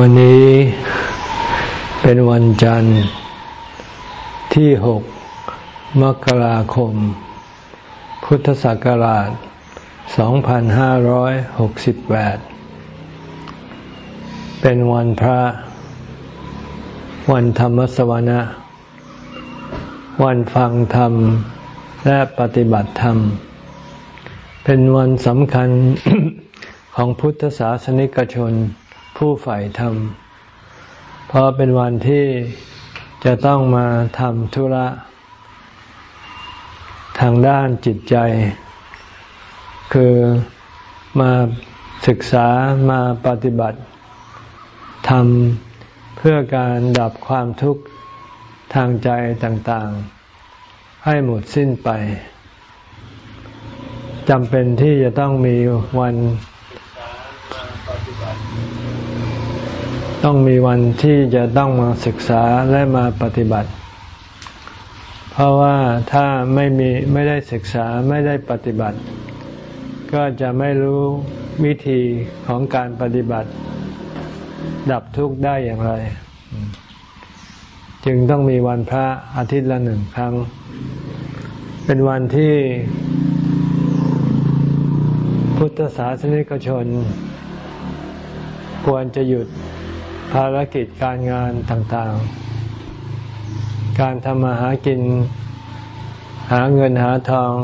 วันนี้เป็นวันจันทร์ที่หกมกราคม พุทธศักราช 2568 เป็นวันพระ วันธรรมสวนะ วันฟังธรรมและปฏิบัติธรรม เป็นวันสำคัญของพุทธศาสนิกชน ผู้ใฝ่ธรรม เพราะเป็นวันที่จะต้องมาทำธุระ ทางด้านจิตใจ คือมาศึกษามาปฏิบัติทำเพื่อการดับความทุกข์ทางใจต่างๆ ให้หมดสิ้นไปจำเป็นที่จะต้องมีวัน ต้องมีวันที่จะต้องมาศึกษาและมาปฏิบัติ เพราะว่าถ้าไม่มีไม่ได้ศึกษาไม่ได้ปฏิบัติ ก็จะไม่รู้วิธีของการปฏิบัติ ดับทุกข์ได้อย่างไร จึงต้องมีวันพระอาทิตย์ละหนึ่งครั้ง เป็นวันที่พุทธศาสนิกชน ควรจะหยุด ภารกิจการงานต่างๆ การทำมาหากิน หาเงินหาทอง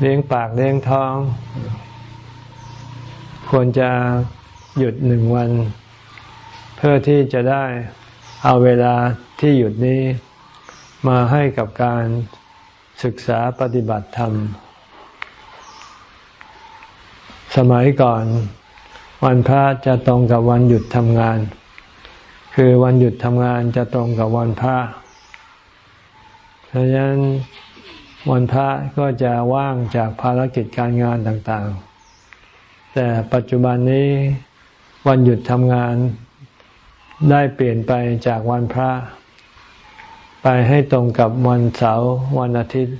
เลี้ยงปากเลี้ยงท้อง ควรจะหยุดหนึ่งวัน เพื่อที่จะได้เอาเวลาที่หยุดนี้มาให้กับการศึกษาปฏิบัติธรรม สมัยก่อน วันพระจะตรงกับวันหยุดทำงาน คือวันหยุดทำงานจะตรงกับวันพระดังนั้นวันพระก็จะว่างจากภารกิจการงานต่างๆ แต่ปัจจุบันนี้วันหยุดทำงานได้เปลี่ยนไปจากวันพระ ไปให้ตรงกับวันเสาร์วันอาทิตย์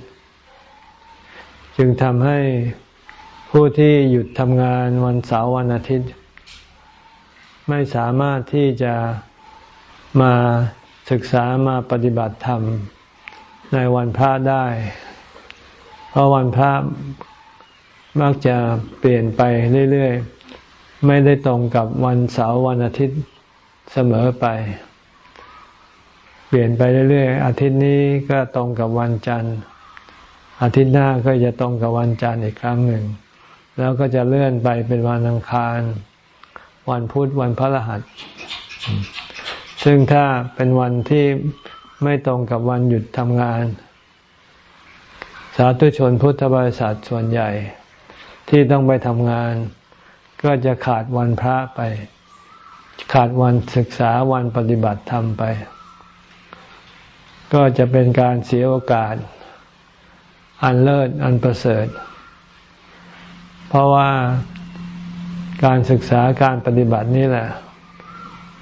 จึงทำให้ผู้ที่หยุดทำงานวันเสาร์วันอาทิตย์ ไม่สามารถที่จะมาศึกษามาปฏิบัติธรรมในวันพระได้ เพราะวันพระมักจะเปลี่ยนไปเรื่อยๆ ไม่ได้ตรงกับวันเสาร์วันอาทิตย์เสมอไป เปลี่ยนไปเรื่อยๆ อาทิตย์นี้ก็ตรงกับวันจันทร์ อาทิตย์หน้าก็จะตรงกับวันจันทร์อีกครั้งหนึ่ง แล้วก็จะเลื่อนไปเป็นวันอังคาร วันพุธวันพระรหัส ซึ่งถ้าเป็นวันที่ไม่ตรงกับวันหยุดทำงาน สาธุชนพุทธบริษัทส่วนใหญ่ ที่ต้องไปทำงาน ก็จะขาดวันพระไป ขาดวันศึกษาวันปฏิบัติธรรมไป ก็จะเป็นการเสียโอกาส อันเลิศอันประเสริฐ เพราะว่า การศึกษาการปฏิบัตินี่แหละ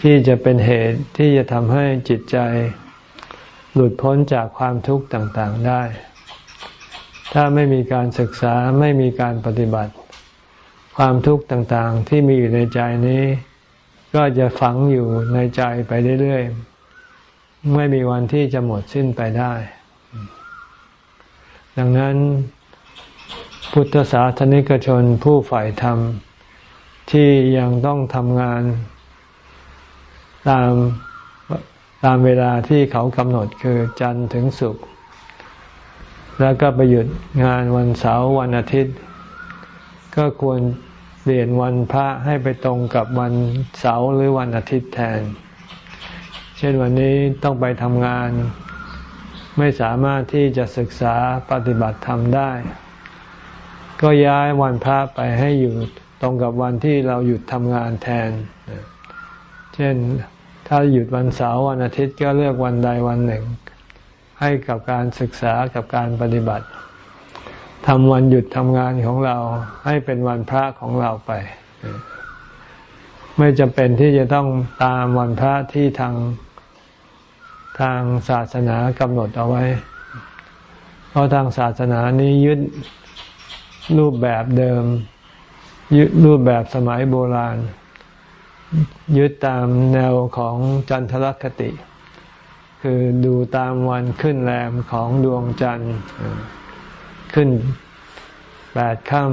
ที่จะเป็นเหตุที่จะทำให้จิตใจ หลุดพ้นจากความทุกข์ต่างๆได้ ถ้าไม่มีการศึกษาไม่มีการปฏิบัติ ความทุกข์ต่างๆ ที่มีอยู่ในใจนี้ ก็จะฝังอยู่ในใจไปเรื่อยๆ ไม่มีวันที่จะหมดสิ้นไปได้ ดังนั้นพุทธศาสนิกชนผู้ฝ่ายธรรม ที่ยังต้องทำงานตามตามเวลาที่เขากำหนดคือจันทร์ถึงศุกร์แล้วก็ไปหยุดงานวันเสาร์วันอาทิตย์ ก็ควรเปลี่ยนวันพระให้ไปตรงกับวันเสาร์หรือวันอาทิตย์แทน เช่นวันนี้ต้องไปทำงาน ไม่สามารถที่จะศึกษาปฏิบัติธรรมได้ ก็ย้ายวันพระไปให้อยู่ ตรงกับวันที่เราหยุดทำงานแทน เช่นถ้าหยุดวันเสาร์วันอาทิตย์ก็เลือกวันใดวันหนึ่ง ให้กับการศึกษากับการปฏิบัติทำวันหยุดทำงานของเราให้เป็นวันพระของเราไป ไม่จำเป็นที่จะต้องตามวันพระที่ทางทางศาสนากำหนดเอาไว้ เพราะทางศาสนานี้ยึดรูปแบบเดิม ยึดรูปแบบสมัยโบราณ ยึดตามแนวของจันทรคติ คือดูตามวันขึ้นแรมของดวงจันทร์ขึ้นแปดค่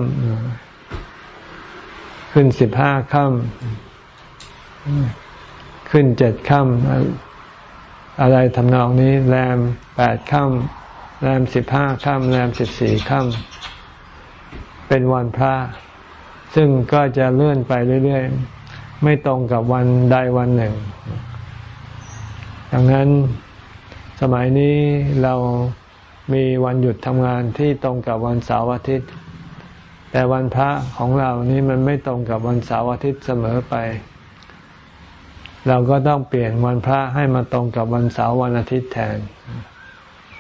ำขึ้นสิบห้าค่ำขึ้นเจ็ดค่ำอะไรทำนองนี้แรมแปดค่ำแรมสิบห้าค่ำแรมสิบสี่ค่ำเป็นวันพระ ซึ่งก็จะเลื่อนไปเรื่อยๆ ไม่ตรงกับวันใดวันหนึ่ง ดังนั้นสมัยนี้เรามีวันหยุดทำงานที่ตรงกับวันเสาร์อาทิตย์ แต่วันพระของเรานี้มันไม่ตรงกับวันเสาร์อาทิตย์เสมอไป เราก็ต้องเปลี่ยนวันพระให้มาตรงกับวันเสาร์วันอาทิตย์แทน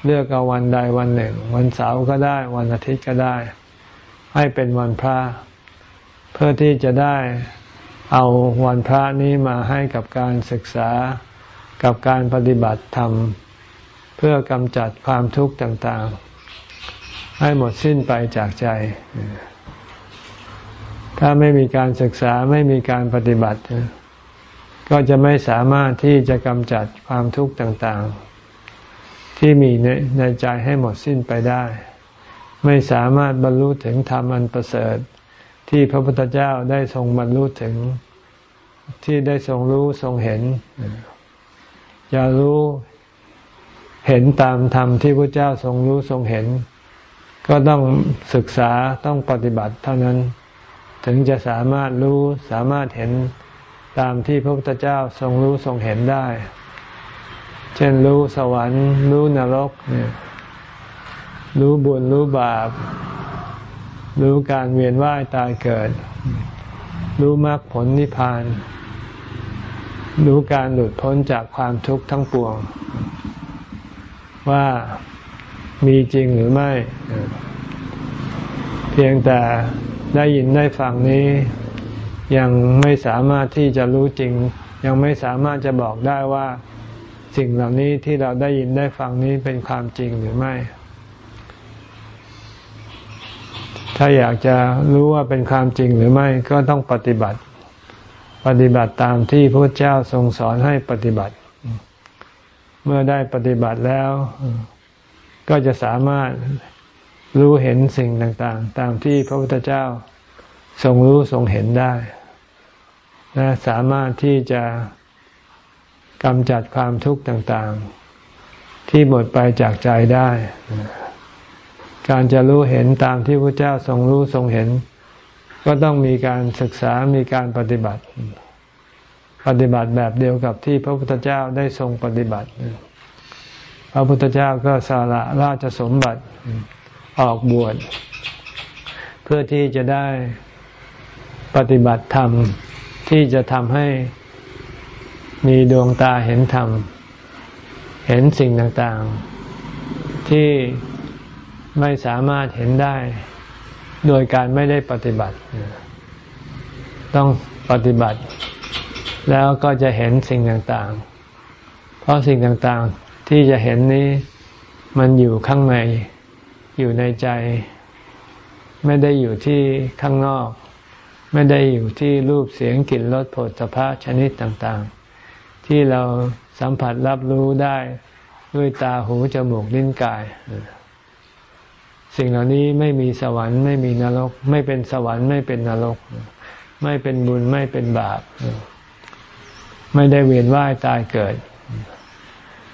เลือกเอาวันใดวันหนึ่ง วันเสาร์ก็ได้วันอาทิตย์ก็ได้ ให้เป็นวันพระ พื่อที่จะได้เอาวันพระนี้มาให้กับการศึกษากับการปฏิบัติธรรม เพื่อกำจัดความทุกข์ต่างๆ ให้หมดสิ้นไปจากใจ ถ้าไม่มีการศึกษาไม่มีการปฏิบัติ ก็จะไม่สามารถที่จะกำจัดความทุกข์ต่างๆ ที่มีในในใจให้หมดสิ้นไปได้ ไม่สามารถบรรลุถึงธรรมอันประเสริฐ ที่พระพุทธเจ้าได้ทรงบรรลุถึงที่ได้ทรงรู้ทรงเห็นจะรู้เห็นตามธรรมที่พระเจ้าทรงรู้ทรงเห็น ก็ต้องศึกษาต้องปฏิบัติเท่านั้น ถึงจะสามารถรู้สามารถเห็นตามที่พระพุทธเจ้าทรงรู้ทรงเห็นได้ เช่นรู้สวรรค์ รู้นรกเนี่ยรู้บุญรู้บาป รู้การเวียนว่ายตายเกิด รู้มรรคผลนิพพาน รู้การหลุดพ้นจากความทุกข์ทั้งปวง ว่ามีจริงหรือไม่ เพียงแต่ได้ยินได้ฟังนี้ ยังไม่สามารถที่จะรู้จริง ยังไม่สามารถจะบอกได้ว่า สิ่งเหล่านี้ที่เราได้ยินได้ฟังนี้เป็นความจริงหรือไม่ ถ้าอยากจะรู้ว่าเป็นความจริงหรือไม่ก็ต้องปฏิบัติ ปฏิบัติตามที่พระเจ้าทรงสอนให้ปฏิบัติ เมื่อได้ปฏิบัติแล้ว ก็จะสามารถรู้เห็นสิ่งต่างๆ ตามที่พระพุทธเจ้าทรงรู้ทรงเห็นได้และสามารถที่จะกำจัดความทุกข์ต่างๆ ที่หมดไปจากใจได้ การจะรู้เห็นตามที่พระเจ้าทรงรู้ทรงเห็น ก็ต้องมีการศึกษามีการปฏิบัติ ปฏิบัติแบบเดียวกับที่พระพุทธเจ้าได้ทรงปฏิบัติ พระพุทธเจ้าก็สาละราชสมบัติออกบวชเพื่อที่จะได้ปฏิบัติธรรมที่จะทำให้มีดวงตาเห็นธรรม เห็นสิ่งต่างๆ ที่ ไม่สามารถเห็นได้โดยการไม่ได้ปฏิบัติ ต้องปฏิบัติ แล้วก็จะเห็นสิ่งต่างๆ เพราะสิ่งต่างๆที่จะเห็นนี้มันอยู่ข้างในอยู่ในใจ ไม่ได้อยู่ที่ข้างนอก ไม่ได้อยู่ที่รูปเสียงกลิ่นรสผลสะพะชนิดต่างๆ ที่เราสัมผัสรับรู้ได้ด้วยตาหูจมูกลิ้นกาย สิ่งเหล่านี้ไม่มีสวรรค์ไม่มีนรก ไม่เป็นสวรรค์ไม่เป็นนรก ไม่เป็นบุญไม่เป็นบาป ไม่ได้เวียนว่ายตายเกิด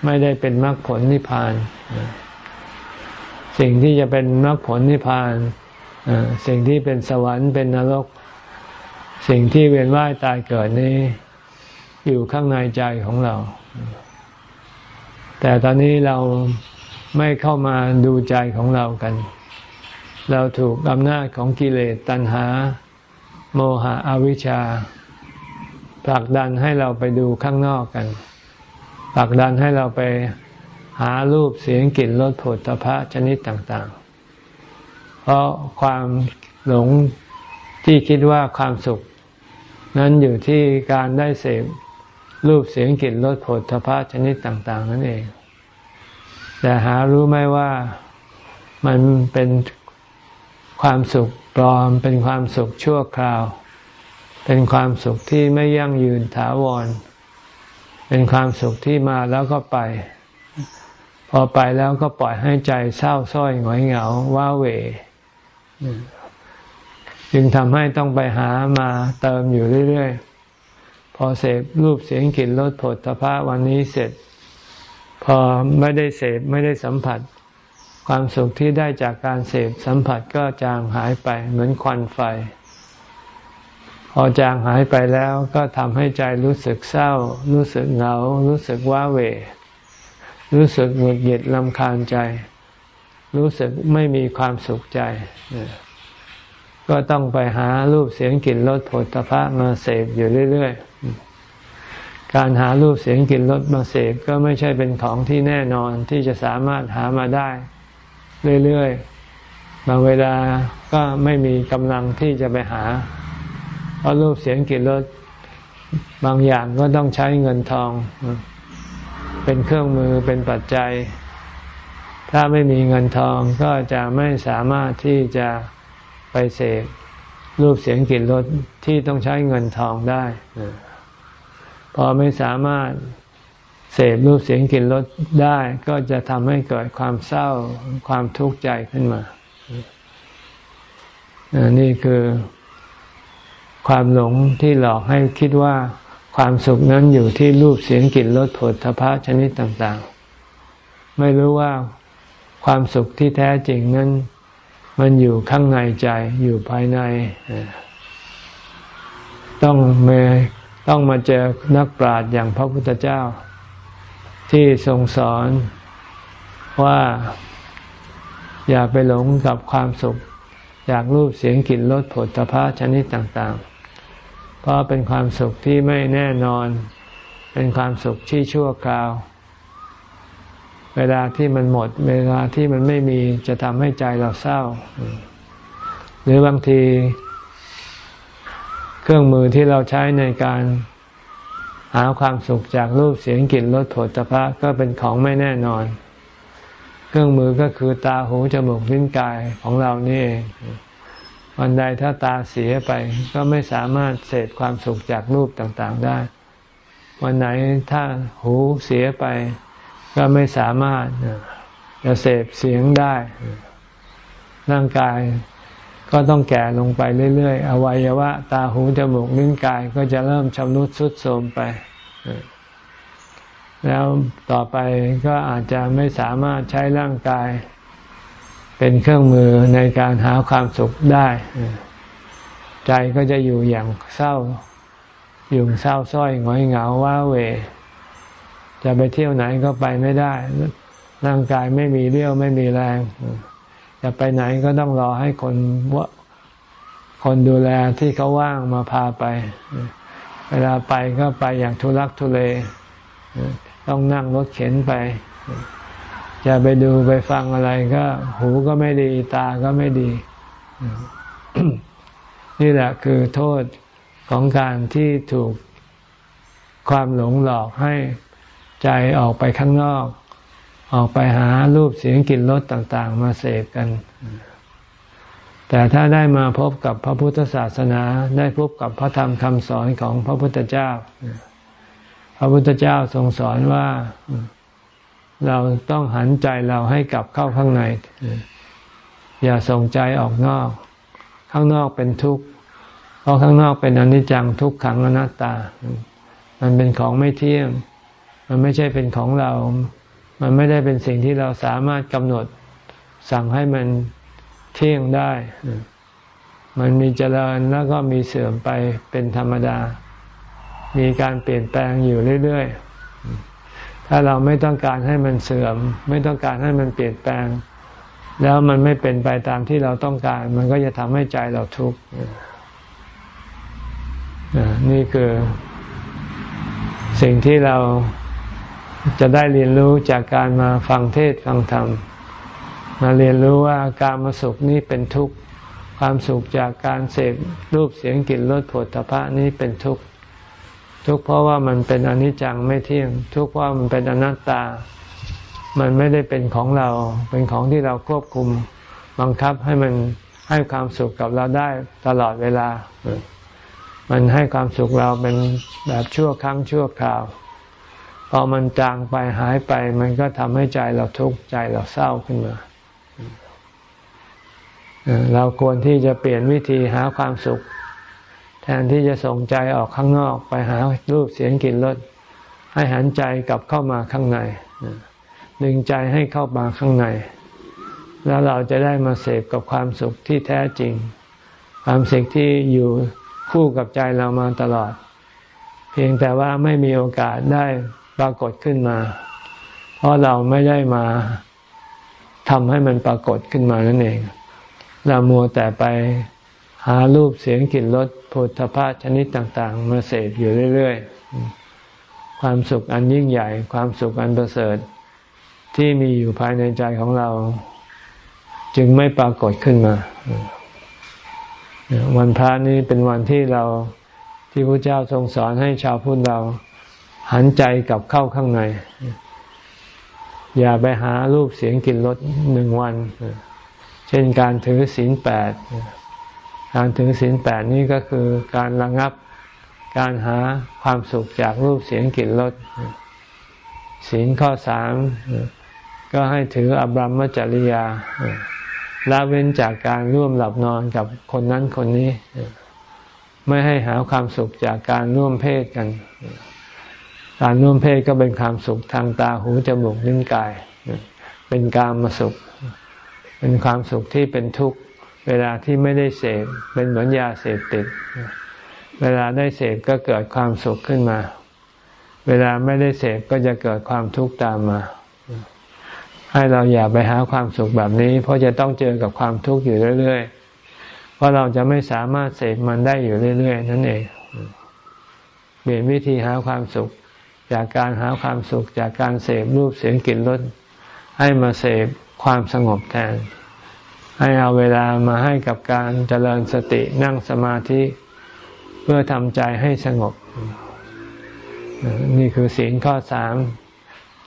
ไม่ได้เป็นมรรคผลนิพพาน สิ่งที่จะเป็นมรรคผลนิพพานสิ่งที่เป็นสวรรค์เป็นนรก สิ่งที่เวียนว่ายตายเกิดนี้ อยู่ข้างในใจของเรา แต่ตอนนี้เรา ไม่เข้ามาดูใจของเรากัน เราถูกอำนาจของกิเลสตัณหา โมหะอวิชชาผลักดันให้เราไปดูข้างนอกกันผลักดันให้เราไปหารูปเสียงกลิ่นรสผลตภะชนิดต่างๆ เพราะความหลงที่คิดว่าความสุข นั้นอยู่ที่การได้เสพรูปเสียงกลิ่นรสผลตภะชนิดต่าง ๆ นั่นเอง แต่หารู้ไหมว่ามันเป็นความสุขปลอม เป็นความสุขชั่วคราว เป็นความสุขที่ไม่ยั่งยืนถาวร เป็นความสุขที่มาแล้วก็ไป พอไปแล้วก็ปล่อยให้ใจเศร้าส้อยหงอยเหงาว้าเหวจึงทำให้ต้องไปหามาเติมอยู่เรื่อยๆ พอเสพรูปเสียงกลิ่นรสผลตภะวันนี้เสร็จ อไม่ได้เสพไม่ได้สัมผัส ความสุขที่ได้จากการเสพสัมผัสก็จางหายไปเหมือนควันไฟ พอจางหายไปแล้วก็ทำให้ใจรู้สึกเศร้า รู้สึกเหงา รู้สึกว้าเหวรู้สึกหงุดหงิดลำคาญใจ รู้สึกไม่มีความสุขใจก็ต้องไปหารูปเสียงกลิ่นรสผลตภะมาเสพอยู่เรื่อย ๆ การหารูปเสียงกลิ่นรสมาเสพก็ไม่ใช่เป็นของที่แน่นอนที่จะสามารถหามาได้ เรื่อยๆบางเวลาก็ไม่มีกำลังที่จะไปหา เพราะรูปเสียงกลิ่นรสบางอย่างก็ต้องใช้เงินทอง เป็นเครื่องมือเป็นปัจจัย ถ้าไม่มีเงินทองก็จะไม่สามารถที่จะไปเสพรูปเสียงกลิ่นรสที่ต้องใช้เงินทองได้ อไม่สามารถเสพรูปเสียงกลิ่นรสได้ ก็จะทำให้เกิดความเศร้าความทุกข์ใจขึ้นมา นี่คือความหลงที่หลอกให้คิดว่าความสุขนั้นอยู่ที่รูปเสียงกลิ่นรสผลทพะชนิดต่างๆ ไม่รู้ว่าความสุขที่แท้จริงนั้น มันอยู่ข้างในใจอยู่ภายใน ต้องมา ต้องมาเจอนักปราชญ์อย่างพระพุทธเจ้า ที่ทรงสอนว่าอย่าไปหลงกับความสุขจากรูปเสียงกลิ่นรสผลตภะชนิดต่างๆ เพราะเป็นความสุขที่ไม่แน่นอน เป็นความสุขที่ชั่วคราว เวลาที่มันหมด เวลาที่มันไม่มีจะทำให้ใจเราเศร้า หรือบางที เครื่องมือที่เราใช้ในการหาความสุขจากรูปเสียงกลิ่นรสผลตภะก็เป็นของไม่แน่นอน เครื่องมือก็คือตาหูจมูกลิ้นกายของเรานี่เองวันใดถ้าตาเสียไปก็ไม่สามารถเสพความสุขจากรูปต่างๆได้ วันไหนถ้าหูเสียไป ก็ไม่สามารถจะเสพเสียงได้ ร่างกาย ก็ต้องแก่ลงไปเรื่อยๆ อวัยวะ ตาหูจมูกลิ้นกายก็จะเริ่มชำรุดทรุดโทรมไป แล้วต่อไปก็อาจจะไม่สามารถใช้ร่างกาย เป็นเครื่องมือในการหาความสุขได้ ใจก็จะอยู่อย่างเศร้า อยู่เศร้าส้อยหงอยเหงาว้าเว จะไปเที่ยวไหนก็ไปไม่ได้ ร่างกายไม่มีเรี่ยวไม่มีแรง จะไปไหนก็ต้องรอให้คนว่าคนดูแลที่เขาว่างมาพาไป เวลาไปก็ไปอย่างทุลักทุเล ต้องนั่งรถเข็นไป จะไปดูไปฟังอะไรก็หูก็ไม่ดีตาก็ไม่ดี นี่แหละคือโทษของการที่ถูกความหลงหลอกให้ใจออกไปข้างนอก ออกไปหารูปเสียงกลิ่นรสต่างๆ มาเสพกัน แต่ถ้าได้มาพบกับพระพุทธศาสนา ได้พบกับพระธรรมคำสอนของพระพุทธเจ้า พระพุทธเจ้าทรงสอนว่าเราต้องหันใจเราให้กลับเข้าข้างใน อย่าส่งใจออกนอก ข้างนอกเป็นทุกข์ เพราะข้างนอกเป็นอนิจจังทุกขังอนัตตา มันเป็นของไม่เที่ยง มันไม่ใช่เป็นของเรา มันไม่ได้เป็นสิ่งที่เราสามารถกำหนดสั่งให้มันเที่ยงได้ มันมีเจริญแล้วก็มีเสื่อมไปเป็นธรรมดา มีการเปลี่ยนแปลงอยู่เรื่อยๆ ถ้าเราไม่ต้องการให้มันเสื่อม ไม่ต้องการให้มันเปลี่ยนแปลง แล้วมันไม่เป็นไปตามที่เราต้องการ มันก็จะทำให้ใจเราทุกข์นี่คือสิ่งที่เรา จะได้เรียนรู้จากการมาฟังเทศฟังธรรม มาเรียนรู้ว่าการมาสุขนี้เป็นทุกข์ ความสุขจากการเสพรูปเสียงกลิ่นรสผลตภะนี้เป็นทุกข์ ทุกข์เพราะว่ามันเป็นอนิจจังไม่เที่ยง ทุกข์เพราะมันเป็นอนัตตา มันไม่ได้เป็นของเรา เป็นของที่เราควบคุมบังคับให้มันให้ความสุขกับเราได้ตลอดเวลา มันให้ความสุขเราเป็นแบบชั่วครั้งชั่วคราว พอมันจางไปหายไป มันก็ทำให้ใจเราทุกข์ใจเราเศร้าขึ้นมา เราควรที่จะเปลี่ยนวิธีหาความสุข แทนที่จะส่งใจออกข้างนอกไปหารูปเสียงกลิ่นรสให้หันใจกลับเข้ามาข้างใน ดึงใจให้เข้ามาข้างใน แล้วเราจะได้มาเสพกับความสุขที่แท้จริง ความสุขที่อยู่คู่กับใจเรามาตลอด เพียงแต่ว่าไม่มีโอกาสได้ ปรากฏขึ้นมา เพราะเราไม่ได้มาทำให้มันปรากฏขึ้นมานั่นเอง เรามัวแต่ไปหารูปเสียงกลิ่นรสโผฏฐพะชนิดต่าง ๆ มาเสพอยู่เรื่อย ๆ ความสุขอันยิ่งใหญ่ ความสุขอันประเสริฐที่มีอยู่ภายในใจของเรา จึงไม่ปรากฏขึ้นมา วันพระนี้เป็นวันที่เราที่พระเจ้าทรงสอนให้ชาวพุทธเรา หันใจกลับเข้าข้างใน อย่าไปหารูปเสียงกลิ่นรสหนึ่งวัน เช่นการถือศีลแปดการถือศีลแปดนี่ก็คือการระงับการหาความสุขจากรูปเสียงกลิ่นรสศีลข้อสามก็ให้ถืออบรมจริยาละเว้นจากการร่วมหลับนอนกับคนนั้นคนนี้ ไม่ให้หาความสุขจากการร่วมเพศกัน การร่วมเพศก็เป็นความสุขทางตาหูจมูกลิ้นกาย เป็นการมาสุข เป็นความสุขที่เป็นทุกข์เวลาที่ไม่ได้เสพเป็นเหมือนยาเสพติด เวลาได้เสพก็เกิดความสุขขึ้นมา เวลาไม่ได้เสพก็จะเกิดความทุกข์ตามมา ให้เราอย่าไปหาความสุขแบบนี้ เพราะจะต้องเจอกับความทุกข์อยู่เรื่อยๆ เพราะเราจะไม่สามารถเสพมันได้อยู่เรื่อย ๆ นั่นเองเปลี่ยนวิธีหาความสุข จากการหาความสุขจากการเสพรูปเสียงกลิ่นรสให้มาเสพความสงบแทน ให้เอาเวลามาให้กับการเจริญสตินั่งสมาธิเพื่อทำใจให้สงบ นี่คือศีลข้อสาม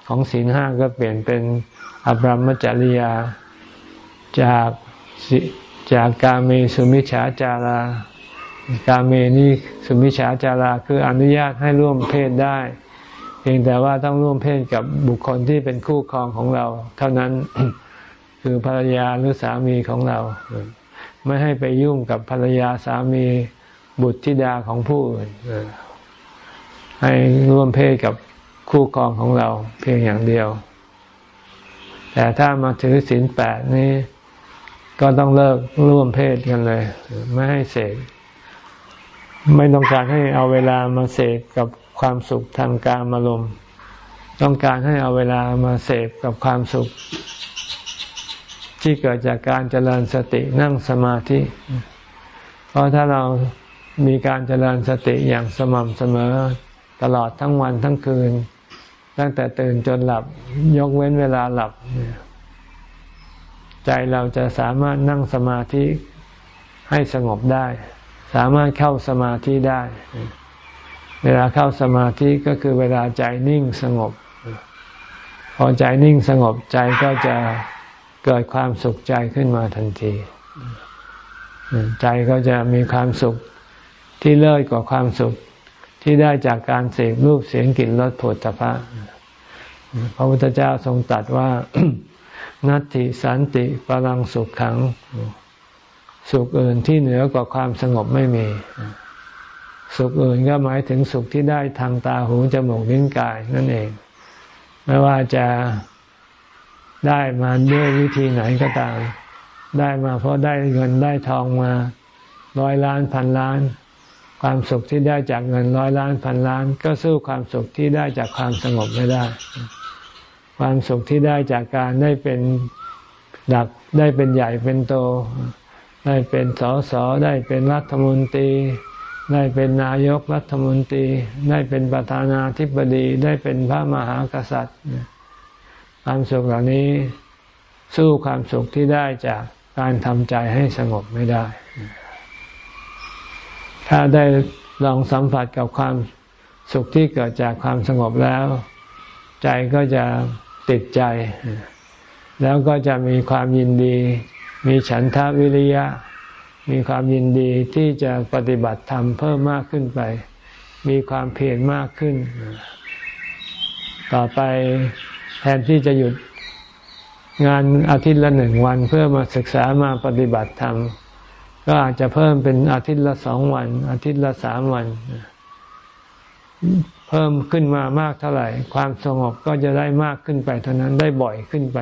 ของศีลห้าก็เปลี่ยนเป็นอบรมจริยาจากจากกาเมสุมิฉาจารา กาเมนี่สุมิฉาจาราคืออนุญาตให้ร่วมเพศได้ เพียงแต่ว่าต้องร่วมเพศกับบุคคลที่เป็นคู่ครองของเรา เท่านั้นคือภรรยาหรือสามีของเรา ไม่ให้ไปยุ่งกับภรรยาสามีบุตรธิดาของผู้อื่นให้ร่วมเพศกับคู่ครองของเรา เพียงอย่างเดียว แต่ถ้ามาถือศีลแปดนี้ ก็ต้องเลิกร่วมเพศกันเลย ไม่ให้เสก ไม่ต้องการให้เอาเวลามาเสกกับความสุขทางการอารมณ์ ต้องการให้เอาเวลามาเสพกับความสุข ที่เกิดจากการเจริญสตินั่งสมาธิ เพราะถ้าเรามีการเจริญสติอย่างสม่ำเสมอตลอดทั้งวันทั้งคืน ตั้งแต่ตื่นจนหลับยกเว้นเวลาหลับ ใจเราจะสามารถนั่งสมาธิให้สงบได้ สามารถเข้าสมาธิได้ เวลาเข้าสมาธิก็คือเวลาใจนิ่งสงบ พอใจนิ่งสงบใจก็จะเกิดความสุขใจขึ้นมาทันที ใจก็จะมีความสุขที่เลิศกว่าความสุขที่ได้จากการเสพรูปเสียงกลิ่นรสผลตภะพระพุทธเจ้าทรงตรัสว่า นัตติสันติพลังสุขขัง สุขอื่นที่เหนือกว่าความสงบไม่มี สุขอื่นก็หมายถึงสุขที่ได้ทางตาหูจมูกลิ้นกายนั่นเอง ไม่ว่าจะได้มาด้วยวิธีไหนก็ตาม ได้มาเพราะได้เงินได้ทองมาร้อยล้านพันล้าน ความสุขที่ได้จากเงินร้อยล้านพันล้าน ก็สู้ความสุขที่ได้จากความสงบไม่ได้ ความสุขที่ได้จากการได้เป็นดักได้เป็นใหญ่เป็นโต ได้เป็นสสได้เป็นรัฐมนตรี ได้เป็นนายกรัฐมนตรี ได้เป็นประธานาธิบดี ได้เป็นพระมหากษัตริย์ ความสุขเหล่านี้สู้ความสุขที่ได้จากการทำใจให้สงบไม่ได้ ถ้าได้ลองสัมผัสกับความสุขที่เกิดจากความสงบแล้ว ใจก็จะติดใจ แล้วก็จะมีความยินดี มีฉันทะวิริยะ มีความยินดีที่จะปฏิบัติธรรมเพิ่มมากขึ้นไป มีความเพียรมากขึ้น ต่อไปแทนที่จะหยุดงานอาทิตย์ละหนึ่งวันเพื่อมาศึกษามาปฏิบัติธรรม ก็อาจจะเพิ่มเป็นอาทิตย์ละสองวัน อาทิตย์ละสามวัน เพิ่มขึ้นมามากเท่าไหร่ ความสงบก็จะได้มากขึ้นไปเท่านั้นได้บ่อยขึ้นไป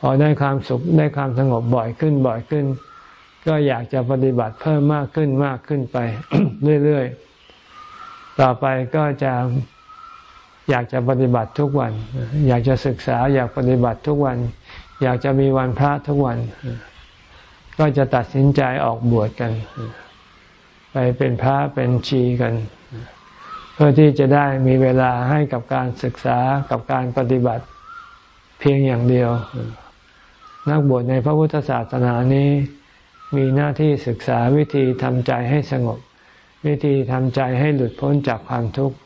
พอได้ความสุขได้ความสงบบ่อยขึ้นบ่อยขึ้น ก็อยากจะปฏิบัติเพิ่มมากขึ้นมากขึ้นไปเรื่อยๆ ต่อไปก็จะอยากจะปฏิบัติทุกวัน อยากจะศึกษาอยากปฏิบัติทุกวัน อยากจะมีวันพระทุกวัน ก็จะตัดสินใจออกบวชกัน ไปเป็นพระเป็นชีกัน เพื่อที่จะได้มีเวลาให้กับการศึกษากับการปฏิบัติเพียงอย่างเดียว นักบวชในพระพุทธศาสนานี้มีหน้าที่ศึกษาวิธีทำใจให้สงบ วิธีทำใจให้หลุดพ้นจากความทุกข์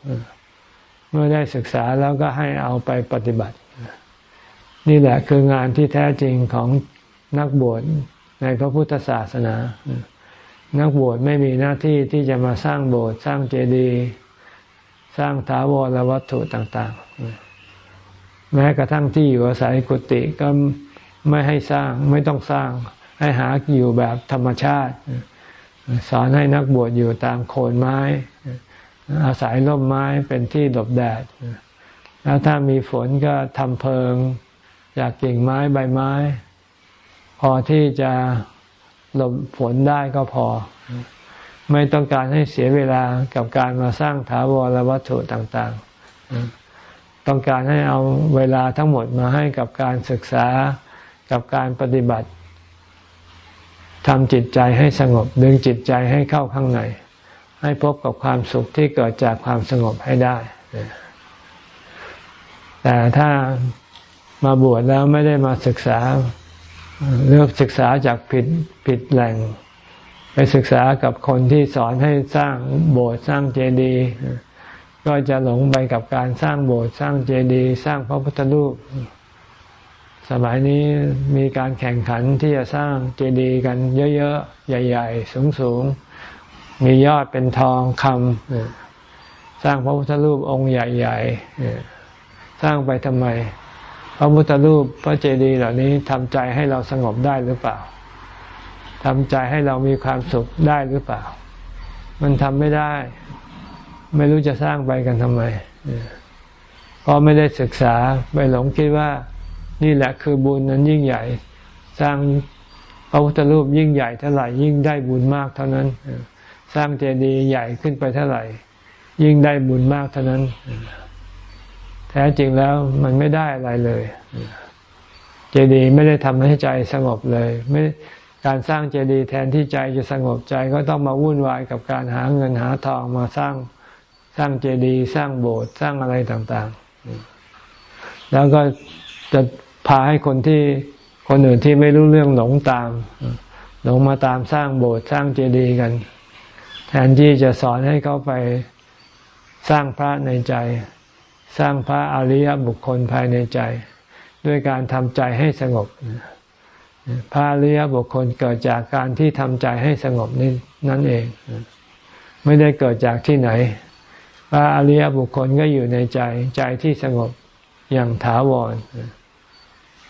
เมื่อได้ศึกษาแล้วก็ให้เอาไปปฏิบัติ นี่แหละคืองานที่แท้จริงของนักบวชในพระพุทธศาสนา นักบวชไม่มีหน้าที่ที่จะมาสร้างโบสถ์สร้างเจดีย์สร้างถาวรวัตถุต่าง ๆ แม้กระทั่งที่อยู่อาศัยกุฏิก็ ไม่ให้สร้างไม่ต้องสร้าง ให้หาอยู่แบบธรรมชาติ สอนให้นักบวชอยู่ตามโคนไม้ อาศัยร่มไม้เป็นที่หลบแดด แล้วถ้ามีฝนก็ทำเพิงจากกิ่งไม้ใบไม้ พอที่จะหลบฝนได้ก็พอ ไม่ต้องการให้เสียเวลากับการมาสร้างถาวรวัตถุต่างๆ ต้องการให้เอาเวลาทั้งหมดมาให้กับการศึกษา กับการปฏิบัติทำจิตใจให้สงบ ดึงจิตใจให้เข้าข้างใน ให้พบกับความสุขที่เกิดจากความสงบให้ได้ แต่ถ้ามาบวชแล้วไม่ได้มาศึกษาเลือกศึกษาจากผิดผิดแหล่ง ไปศึกษากับคนที่สอนให้สร้างโบสถ์สร้างเจดีย์ก็จะหลงไปกับการสร้างโบสถ์สร้างเจดีย์สร้างพระพุทธรูป สมัยนี้มีการแข่งขันที่จะสร้างเจดีย์กันเยอะๆ ใหญ่ ๆ สูงๆ มียอดเป็นทองคำสร้างพระพุทธรูปองค์ใหญ่ๆ สร้างไปทำไม พระพุทธรูปพระเจดีย์เหล่านี้ทำใจให้เราสงบได้หรือเปล่าทำใจให้เรามีความสุขได้หรือเปล่า มันทำไม่ได้ ไม่รู้จะสร้างไปกันทำไมเพราะไม่ได้ศึกษาไปหลงคิดว่า นี่แหละคือบุญนั้นยิ่งใหญ่ สร้างพระพุทธรูปยิ่งใหญ่เท่าไหร่ยิ่งได้บุญมากเท่านั้น สร้างเจดีย์ใหญ่ขึ้นไปเท่าไหร่ ยิ่งได้บุญมากเท่านั้น แท้จริงแล้วมันไม่ได้อะไรเลย เจดีย์ไม่ได้ทำให้ใจสงบเลยไม่การสร้างเจดีย์แทนที่ใจจะสงบใจก็ต้องมาวุ่นวายกับการหาเงินหาทองมาสร้างสร้างเจดีย์สร้างโบสถ์สร้างอะไรต่างๆ แล้วก็จะ พาให้คนที่คนอื่นที่ไม่รู้เรื่องหลงตาม หลงมาตามสร้างโบสถ์สร้างเจดีย์กัน แทนที่จะสอนให้เขาไปสร้างพระในใจ สร้างพระอริยบุคคลภายในใจ ด้วยการทำใจให้สงบ พระอริยบุคคลเกิดจากการที่ทำใจให้สงบนี่นั่นเอง ไม่ได้เกิดจากที่ไหน พระอริยบุคคลก็อยู่ในใจใจที่สงบอย่างถาวร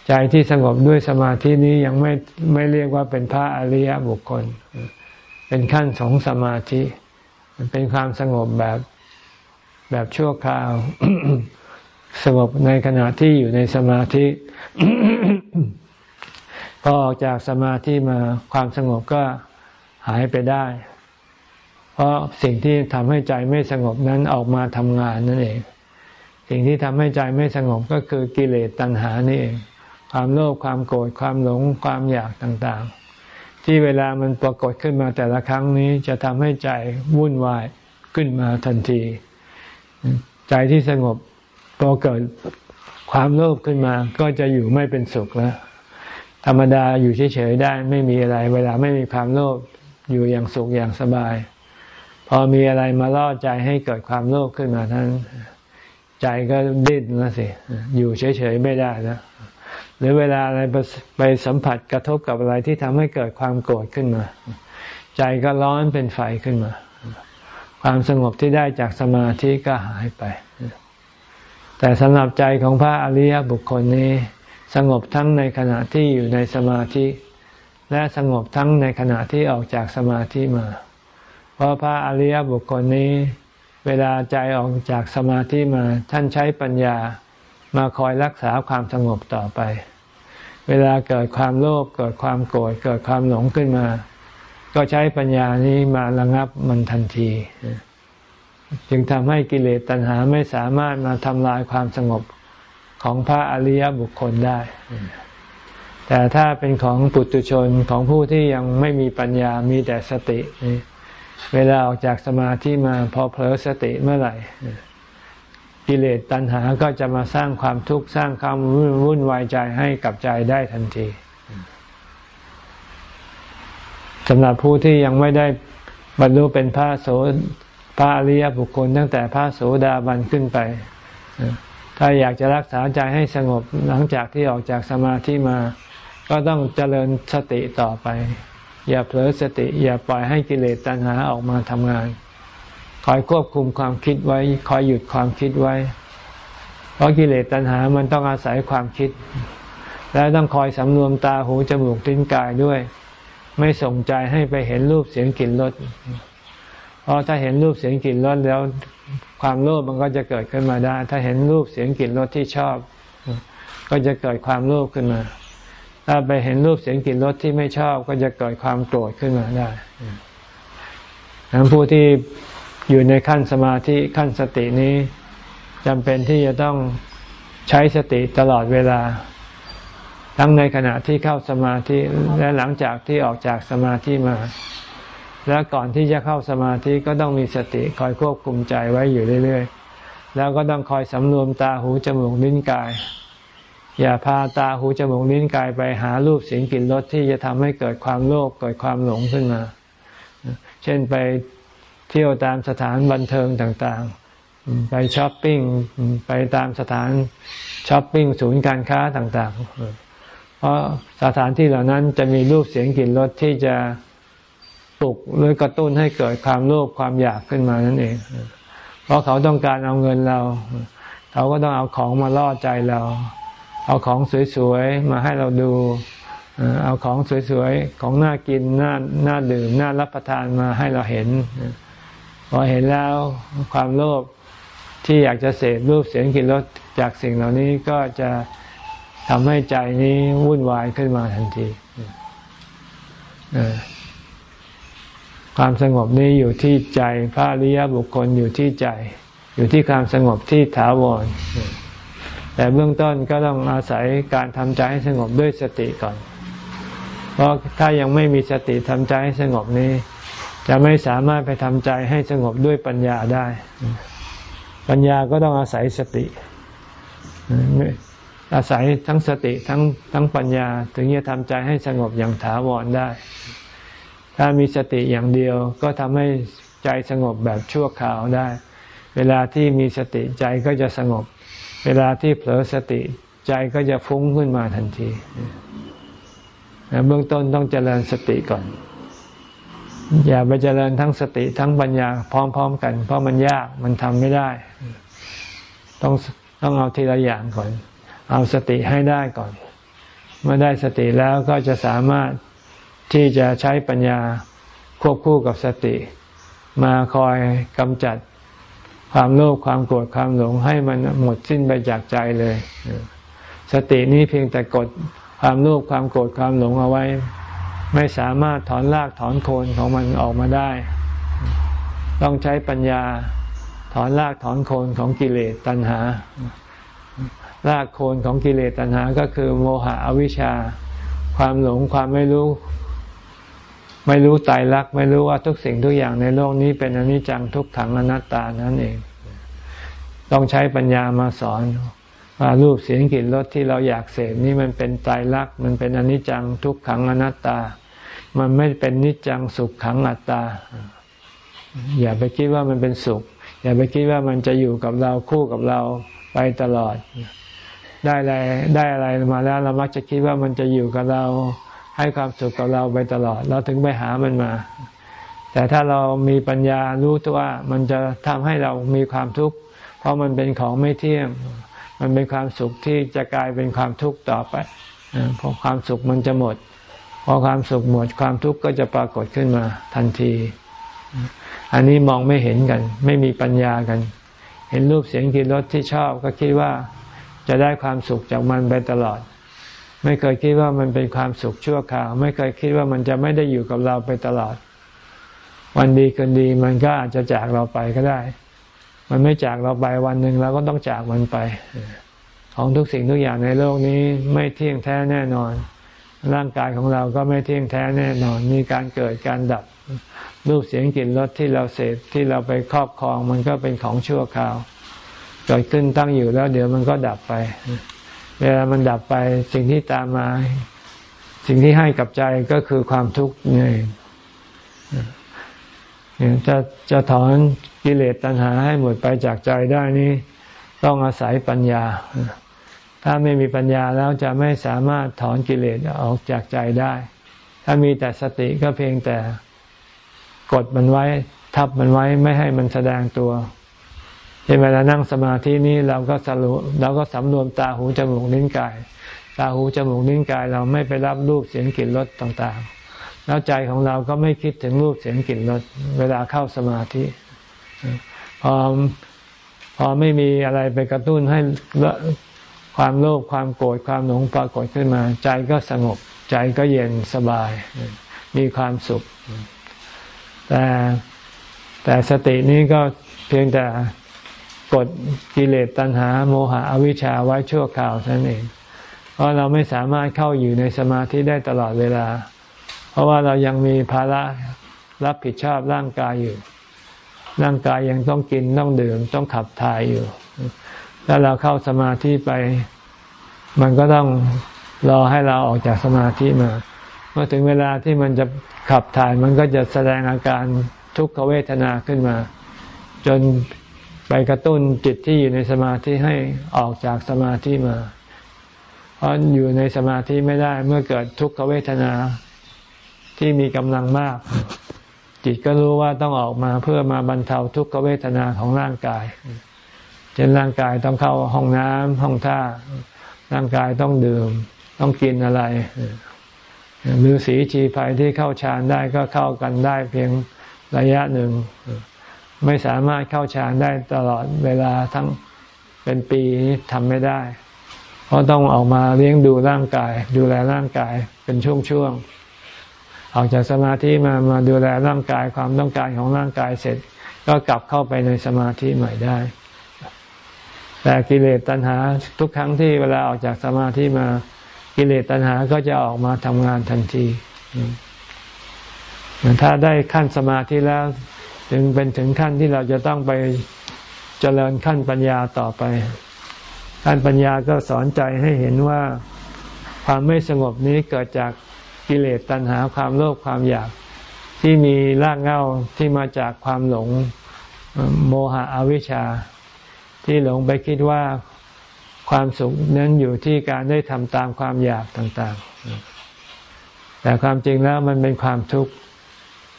ใจที่สงบด้วยสมาธินี้ยังไม่ไม่เรียกว่าเป็นพระอริยบุคคล เป็นขั้นของสมาธิมันเป็นความสงบแบบแบบชั่วคราว สงบในขณะที่อยู่ในสมาธิ พอออกจากสมาธิมาความสงบก็หายไปได้ เพราะสิ่งที่ทำให้ใจไม่สงบนั้นออกมาทำงานนั่นเอง สิ่งที่ทำให้ใจไม่สงบก็คือกิเลสตัณหานี่เอง ความโลภความโกรธความหลงความอยากต่างๆ ที่เวลามันปรากฏขึ้นมาแต่ละครั้งนี้จะทำให้ใจวุ่นวายขึ้นมาทันที ใจที่สงบพอเกิดความโลภขึ้นมาก็จะอยู่ไม่เป็นสุขแล้วธรรมดาอยู่เฉยๆได้ไม่มีอะไร เวลาไม่มีความโลภอยู่อย่างสุขอย่างสบาย พอมีอะไรมาล่อใจให้เกิดความโลภขึ้นมาทั้นใจก็ดิ้นแล้วสิ อยู่เฉยๆไม่ได้แล้ว หรือเวลาอะไรไปสัมผัสกระทบกับอะไรที่ทำให้เกิดความโกรธขึ้นมา ใจก็ร้อนเป็นไฟขึ้นมา ความสงบที่ได้จากสมาธิก็หายไป แต่สำหรับใจของพระอริยบุคคลนี้ สงบทั้งในขณะที่อยู่ในสมาธิ และสงบทั้งในขณะที่ออกจากสมาธิมา เพราะพระอริยบุคคลนี้ เวลาใจออกจากสมาธิมาท่านใช้ปัญญา มาคอยรักษาความสงบต่อไป เวลาเกิดความโลภเกิดความโกรธเกิดความหลงขึ้นมา ก็ใช้ปัญญานี้มาระงับมันทันที จึงทำให้กิเลสตัณหาไม่สามารถมาทำลายความสงบของพระอริยบุคคลได้ แต่ถ้าเป็นของปุตุชนของผู้ที่ยังไม่มีปัญญามีแต่สติ เวลาออกจากสมาธิมาพอเผลอสติเมื่อไหร่ กิเลสตัณหาก็จะมาสร้างความทุกข์สร้างความวุ่นวายใจให้กับใจได้ทันทีสำหรับผู้ที่ยังไม่ได้บรรลุเป็นพระโสพระอริยบุคคล ตั้งแต่พระโสดาบันขึ้นไป ถ้าอยากจะรักษาใจให้สงบหลังจากที่ออกจากสมาธิมา ก็ต้องเจริญสติต่อไป อย่าเผลอสติ อย่าปล่อยให้กิเลสตัณหาออกมาทำงาน คอยควบคุมความคิดไว้ คอยหยุดความคิดไว้ เพราะกิเลสตัณหามันต้องอาศัยความคิด และต้องคอยสำรวมตาหูจมูกลิ้นกายด้วย ไม่ส่งใจให้ไปเห็นรูปเสียงกลิ่นรสเพราะถ้าเห็นรูปเสียงกลิ่นรสแล้วความโลภมันก็จะเกิดขึ้นมาได้ ถ้าเห็นรูปเสียงกลิ่นรสที่ชอบ ก็จะเกิดความโลภขึ้นมา ถ้าไปเห็นรูปเสียงกลิ่นรสที่ไม่ชอบ ก็จะเกิดความโกรธขึ้นมาได้ดังผู้ที่ อยู่ในขั้นสมาธิขั้นสตินี้จำเป็นที่จะต้องใช้สติตลอดเวลา ทั้งในขณะที่เข้าสมาธิและหลังจากที่ออกจากสมาธิมา และก่อนที่จะเข้าสมาธิก็ต้องมีสติคอยควบคุมใจไว้อยู่เรื่อยๆ แล้วก็ต้องคอยสำรวมตาหูจมูกลิ้นกาย อย่าพาตาหูจมูกลิ้นกายไปหารูปเสียงกลิ่นรสที่จะทำให้เกิดความโลภเกิดความหลงขึ้นมา เช่นไป เที่ยวตามสถานบันเทิงต่างๆ ไปช้อปปิ้งไปตามสถานช้อปปิ้งศูนย์การค้าต่างๆ เพราะสถานที่เหล่านั้นจะมีรูปเสียงกลิ่นรสที่จะปลุกหรือกระตุ้นให้เกิดความโลภความอยากขึ้นมานั่นเอง เพราะเขาต้องการเอาเงินเรา เขาก็ต้องเอาของมาล่อใจเรา เอาของสวยๆมาให้เราดู เอาของสวยๆ ของน่ากินน่าน่าดื่มน่ารับประทานมาให้เราเห็น พอเห็นแล้วความโลภที่อยากจะเสพรูปเสียงกลิ่นรสจากสิ่งเหล่านี้ก็จะทำให้ใจนี้วุ่นวายขึ้นมาทันทีความสงบนี้อยู่ที่ใจพระริยบุคคลอยู่ที่ใจ อยู่ที่ความสงบที่ถาวร แต่เบื้องต้นก็ต้องอาศัยการทำใจให้สงบด้วยสติก่อน เพราะถ้ายังไม่มีสติทำใจให้สงบนี้ จะไม่สามารถไปทำใจให้สงบด้วยปัญญาได้ ปัญญาก็ต้องอาศัยสติ อาศัยทั้งสติทั้งทั้งปัญญา ถึงจะทำใจให้สงบอย่างถาวรได้ ถ้ามีสติอย่างเดียวก็ทำให้ใจสงบแบบชั่วคราวได้ เวลาที่มีสติใจก็จะสงบ เวลาที่เผลอสติใจก็จะฟุ้งขึ้นมาทันทีเบื้องต้นต้องเจริญสติก่อน อย่าไปเจริญทั้งสติทั้งปัญญาพร้อม ๆ กัน เพราะมันยากมันทำไม่ได้ ต้องต้องเอาทีละอย่างก่อน เอาสติให้ได้ก่อน เมื่อได้สติแล้วก็จะสามารถที่จะใช้ปัญญาควบคู่กับสติ มาคอยกำจัดความโลภความโกรธความหลงให้มันหมดสิ้นไปจากใจเลย สตินี้เพียงแต่กดความโลภความโกรธความหลงเอาไว้ ไม่สามารถถอนรากถอนโคนของมันออกมาได้ ต้องใช้ปัญญาถอนรากถอนโคนของกิเลสตัณหา รากโคนของกิเลสตัณหาก็คือโมหะอวิชชา ความหลงความไม่รู้ ไม่รู้ตายรัก ไม่รู้ว่าทุกสิ่งทุกอย่างในโลกนี้เป็นอนิจจังทุกขังอนัตตานั่นเอง ต้องใช้ปัญญามาสอนว่ารูปเสียงกลิ่นรสที่เราอยากเสพนี่มันเป็นตายรัก มันเป็นอนิจจังทุกขังอนัตตา มันไม่เป็นนิจจังสุขขังอัตตา อย่าไปคิดว่ามันเป็นสุข อย่าไปคิดว่ามันจะอยู่กับเราคู่กับเราไปตลอด ได้อะไรได้อะไรมาแล้วเรามักจะคิดว่ามันจะอยู่กับเราให้ความสุขกับเราไปตลอด เราถึงไปหามันมา แต่ถ้าเรามีปัญญารู้ตัวว่ามันจะทำให้เรามีความทุกข์ เพราะมันเป็นของไม่เที่ยง มันเป็นความสุขที่จะกลายเป็นความทุกข์ต่อไปเพราะความสุขมันจะหมด อความสุขหมดความทุกข์ก็จะปรากฏขึ้นมาทันที อันนี้มองไม่เห็นกัน ไม่มีปัญญากัน เห็นรูปเสียงกลิ่นรสที่ชอบก็คิดว่าจะได้ความสุขจากมันไปตลอด ไม่เคยคิดว่ามันเป็นความสุขชั่วคราว ไม่เคยคิดว่ามันจะไม่ได้อยู่กับเราไปตลอด วันดีคืนดีมันก็อาจจะจากเราไปก็ได้ มันไม่จากเราไปวันหนึ่งเราก็ต้องจากมันไป ของทุกสิ่งทุกอย่างในโลกนี้ไม่เที่ยงแท้แน่นอน ร่างกายของเราก็ไม่เที่ยงแท้แน่นอน มีการเกิดการดับรูปเสียงกลิ่นรสที่เราเสพที่เราไปครอบครองมันก็เป็นของชั่วคราวเกิดขึ้นตั้งอยู่แล้ว เดี๋ยวมันก็ดับไป เวลามันดับไปสิ่งที่ตามมา สิ่งที่ให้กับใจก็คือความทุกข์นี่จะจะถอนกิเลสตัณหาให้หมดไปจากใจได้นี้ ต้องอาศัยปัญญา ถ้าไม่มีปัญญาแล้วจะไม่สามารถถอนกิเลสออกจากใจได้ ถ้ามีแต่สติก็เพียงแต่กดมันไว้ ทับมันไว้ไม่ให้มันแสดงตัวเวลานั่งสมาธินี้เราก็สรุเราก็สำรวมตาหูจมูกนิ้นกาย ตาหูจมูกนิ้นกายเราไม่ไปรับรูปเสียงกลิ่นรสต่างๆ แล้วใจของเราก็ไม่คิดถึงรูปเสียงกลิ่นรสเวลาเข้าสมาธิพอพอไม่มีอะไรไปกระตุ้นให้ ความโลภความโกรธความหลงปรากฏขึ้นมา ใจก็สงบ ใจก็เย็นสบาย มีความสุข แต่แต่สตินี้ก็เพียงแต่กดกิเลสตัณหา โมหะอวิชชาไว้ชั่วคราวนั่นเอง เพราะเราไม่สามารถเข้าอยู่ในสมาธิได้ตลอดเวลา เพราะว่าเรายังมีภาระรับผิดชอบร่างกายอยู่ ร่างกายยังต้องกินต้องดื่มต้องขับถ่ายอยู่ ถ้าเราเข้าสมาธิไป มันก็ต้องรอให้เราออกจากสมาธิมา เมื่อถึงเวลาที่มันจะขับถ่ายมันก็จะแสดงอาการทุกขเวทนาขึ้นมา จนไปกระตุ้นจิตที่อยู่ในสมาธิให้ออกจากสมาธิมา เพราะอยู่ในสมาธิไม่ได้เมื่อเกิดทุกขเวทนาที่มีกำลังมาก จิตก็รู้ว่าต้องออกมาเพื่อมาบรรเทาทุกขเวทนาของร่างกาย เช่นร่างกายต้องเข้าห้องน้ำห้องท่า ร่างกายต้องดื่ม ต้องกินอะไรหรือสีชีภัยที่เข้าฌานได้ก็เข้ากันได้เพียงระยะหนึ่ง ไม่สามารถเข้าฌานได้ตลอดเวลาทั้งเป็นปีทำไม่ได้ เพราะต้องออกมาเลี้ยงดูร่างกาย ดูแลร่างกายเป็นช่วงๆออกจากสมาธิมามาดูแลร่างกายความต้องการของร่างกายเสร็จ ก็กลับเข้าไปในสมาธิใหม่ได้ แต่กิเลสตัณหาทุกครั้งที่เวลาออกจากสมาธิมากิเลสตัณหาก็จะออกมาทำงานทันทีถ้าได้ขั้นสมาธิแล้ว ถึงเป็นถึงขั้นที่เราจะต้องไปเจริญขั้นปัญญาต่อไป ขั้นปัญญาก็สอนใจให้เห็นว่าความไม่สงบนี้เกิดจากกิเลสตัณหาความโลภความอยากที่มีรากเหง้าที่มาจากความหลงโมหะอวิชชา ที่หลงไปคิดว่าความสุขนั้นอยู่ที่การได้ทำตามความอยากต่างๆ แต่ความจริงแล้วมันเป็นความทุกข์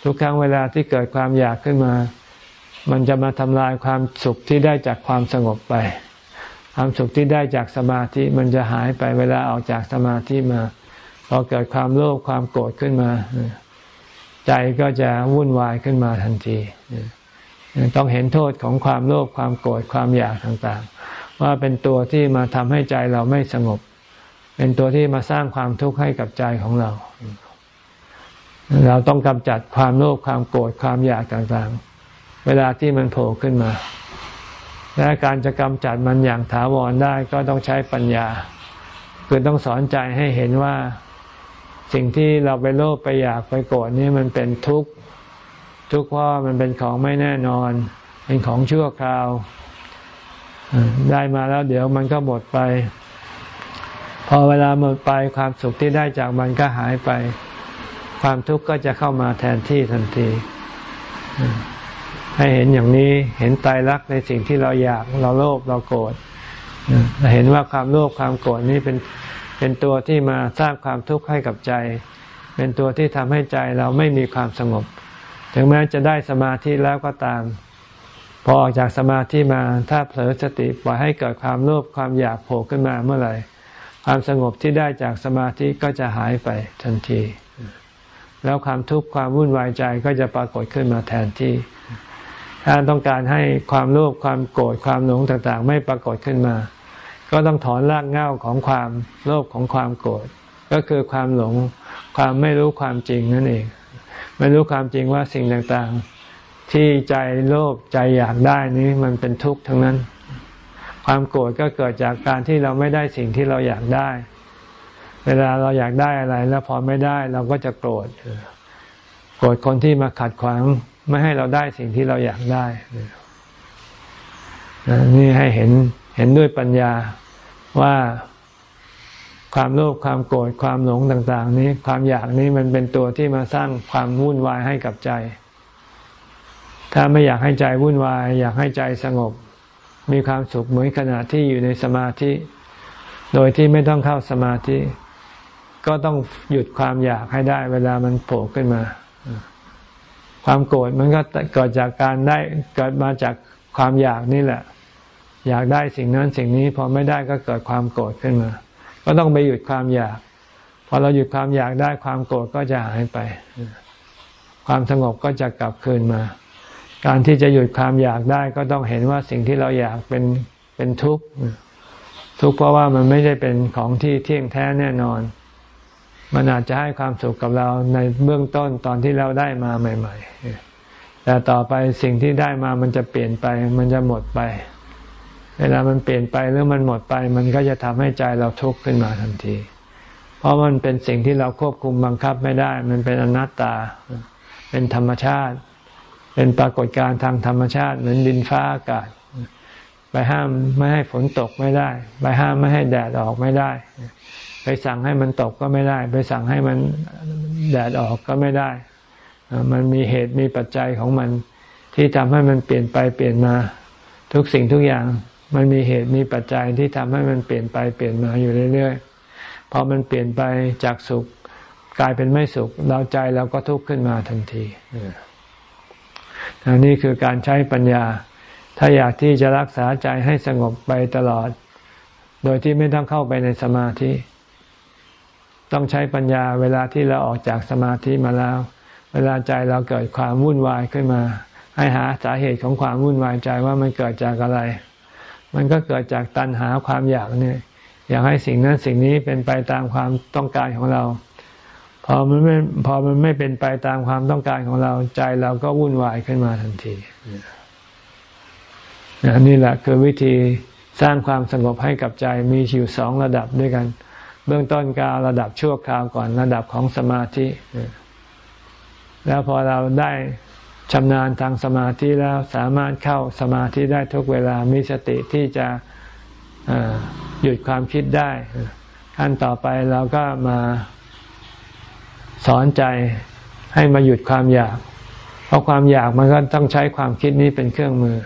ทุกครั้งเวลาที่เกิดความอยากขึ้นมา มันจะมาทำลายความสุขที่ได้จากความสงบไป ความสุขที่ได้จากสมาธิมันจะหายไปเวลาออกจากสมาธิมาพอเกิดความโลภความโกรธขึ้นมา ใจก็จะวุ่นวายขึ้นมาทันที ต้องเห็นโทษของความโลภความโกรธความอยากต่างๆ ว่าเป็นตัวที่มาทำให้ใจเราไม่สงบ เป็นตัวที่มาสร้างความทุกข์ให้กับใจของเรา เราต้องกำจัดความโลภความโกรธความอยากต่างๆ เวลาที่มันโผล่ขึ้นมา และการจะกำจัดมันอย่างถาวรได้ก็ต้องใช้ปัญญา คือต้องสอนใจให้เห็นว่าสิ่งที่เราไปโลภไปอยากไปโกรธนี่มันเป็นทุกข์ ทุกข์เพราะมันเป็นของไม่แน่นอน เป็นของชั่วคราว ได้มาแล้วเดี๋ยวมันก็หมดไป พอเวลาหมดไปความสุขที่ได้จากมันก็หายไป ความทุกข์ก็จะเข้ามาแทนที่ทันทีให้เห็นอย่างนี้เห็นตายรักในสิ่งที่เราอยากเราโลภเราโกรธเห็นว่าความโลภความโกรธนี้เป็นเป็นตัวที่มาสร้างความทุกข์ให้กับใจ เป็นตัวที่ทำให้ใจเราไม่มีความสงบ ถึงแม้จะได้สมาธิแล้วก็ตาม พอออกจากสมาธิมาถ้าเผลอสติปล่อยให้เกิดความโลภความอยากโผล่ขึ้นมาเมื่อไหร่ ความสงบที่ได้จากสมาธิก็จะหายไปทันที แล้วความทุกข์ความวุ่นวายใจก็จะปรากฏขึ้นมาแทนที่ ถ้าต้องการให้ความโลภความโกรธความหลงต่างๆ ไม่ปรากฏขึ้นมา ก็ต้องถอนรากเหง้าของความโลภของความโกรธก็คือความหลงความไม่รู้ความจริงนั่นเอง ไม่รู้ความจริงว่าสิ่งต่างๆ ที่ใจโลภใจอยากได้นี้มันเป็นทุกข์ทั้งนั้น ความโกรธก็เกิดจากการที่เราไม่ได้สิ่งที่เราอยากได้ เวลาเราอยากได้อะไร แล้วพอไม่ได้เราก็จะโกรธโกรธคนที่มาขัดขวางไม่ให้เราได้สิ่งที่เราอยากได้นี่ให้เห็นเห็นด้วยปัญญาว่า ความโลภความโกรธความหลงต่าง ๆ นี้ความอยากนี้มันเป็นตัวที่มาสร้างความวุ่นวายให้กับใจ ถ้าไม่อยากให้ใจวุ่นวาย อยากให้ใจสงบ มีความสุขเหมือนขณะที่อยู่ในสมาธิ โดยที่ไม่ต้องเข้าสมาธิ ก็ต้องหยุดความอยากให้ได้ เวลามันโผล่ขึ้นมา ความโกรธมันก็เกิดจากการได้เกิดมาจากความอยากนี่แหละ อยากได้สิ่งนั้นสิ่งนี้พอไม่ได้ก็เกิดความโกรธขึ้นมา ก็ต้องไปหยุดความอยาก พอเราหยุดความอยากได้ความโกรธก็จะหายไป ความสงบก็จะกลับคืนมา การที่จะหยุดความอยากได้ก็ต้องเห็นว่าสิ่งที่เราอยากเป็นเป็นทุกข์ทุกข์เพราะว่ามันไม่ใช่เป็นของที่เที่ยงแท้แน่นอน มันอาจจะให้ความสุขกับเราในเบื้องต้นตอนที่เราได้มาใหม่ ๆ แต่ต่อไปสิ่งที่ได้มามันจะเปลี่ยนไป มันจะหมดไป เวลามันเปลี่ยนไปหรือมันหมดไป มันก็จะทำให้ใจเราทุกข์ขึ้นมาทันที เพราะมันเป็นสิ่งที่เราควบคุมบังคับไม่ได้ มันเป็นอนัตตา เป็นธรรมชาติ เป็นปรากฏการณ์ทางธรรมชาติ เหมือนดินฟ้าอากาศ ไปห้ามไม่ให้ฝนตกไม่ได้ ไปห้ามไม่ให้แดดออกไม่ได้ ไปสั่งให้มันตกก็ไม่ได้ ไปสั่งให้มันแดดออกก็ไม่ได้ มันมีเหตุมีปัจจัยของมันที่ทำให้มันเปลี่ยนไปเปลี่ยนมาทุกสิ่งทุกอย่าง มันมีเหตุมีปัจจัยที่ทำให้มันเปลี่ยนไปเปลี่ยนมาอยู่เรื่อยๆ พอมันเปลี่ยนไปจากสุขกลายเป็นไม่สุขเราใจเราก็ทุกข์ขึ้นมาทันทีอันนี้คือการใช้ปัญญา ถ้าอยากที่จะรักษาใจให้สงบไปตลอด โดยที่ไม่ต้องเข้าไปในสมาธิ ต้องใช้ปัญญาเวลาที่เราออกจากสมาธิมาแล้ว เวลาใจเราเกิดความวุ่นวายขึ้นมา ให้หาสาเหตุของความวุ่นวายใจว่ามันเกิดจากอะไร มันก็เกิดจากตัณหาความอยากเนี่ย อยากให้สิ่งนั้นสิ่งนี้เป็นไปตามความต้องการของเรา พอมันไม่พอมันไม่เป็นไปตามความต้องการของเราใจเราก็วุ่นวายขึ้นมาทันทีนี่แหละคือวิธีสร้างความสงบให้กับใจมีอยู่สองระดับด้วยกัน เบื้องต้นการะดับชั่วคราวก่อนระดับของสมาธิ แล้วพอเราได้ ชำนาญทางสมาธิแล้วสามารถเข้าสมาธิได้ทุกเวลามีสติที่จะหยุดความคิดได้ขั้นต่อไปเราก็มาสอนใจให้มาหยุดความอยาก เพราะความอยากมันก็ต้องใช้ความคิดนี้เป็นเครื่องมือ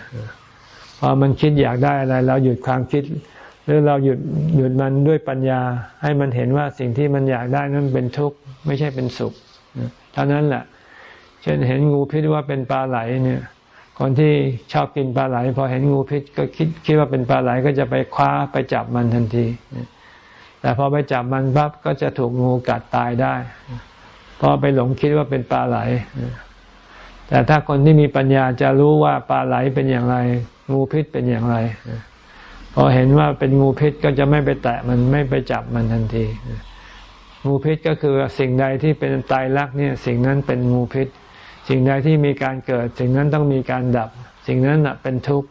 พอมันคิดอยากได้อะไร เราหยุดความคิด หรือเราหยุดหยุดมันด้วยปัญญา ให้มันเห็นว่าสิ่งที่มันอยากได้นั้นเป็นทุกข์ไม่ใช่เป็นสุขเท่านั้นแหละ ช่นเห็นงูพิษว่าเป็นปลาไหลเนี่ย คนที่ชอบกินปลาไหล พอเห็นงูพิษก็คิดคิดว่าเป็นปลาไหลก็จะไปคว้าไปจับมันทันที แต่พอไปจับมันปั๊บก็จะถูกงูกัดตายได้ เพราะไปหลงคิดว่าเป็นปลาไหล แต่ถ้าคนที่มีปัญญาจะรู้ว่าปลาไหลเป็นอย่างไร งูพิษเป็นอย่างไร พอเห็นว่าเป็นงูพิษก็จะไม่ไปแตะมันไม่ไปจับมันทันที งูพิษก็คือสิ่งใดที่เป็นตายรักเนี่ย สิ่งนั้นเป็นงูพิษ สิ่งใดที่มีการเกิด สิ่งนั้นต้องมีการดับ สิ่งนั้นเป็นทุกข์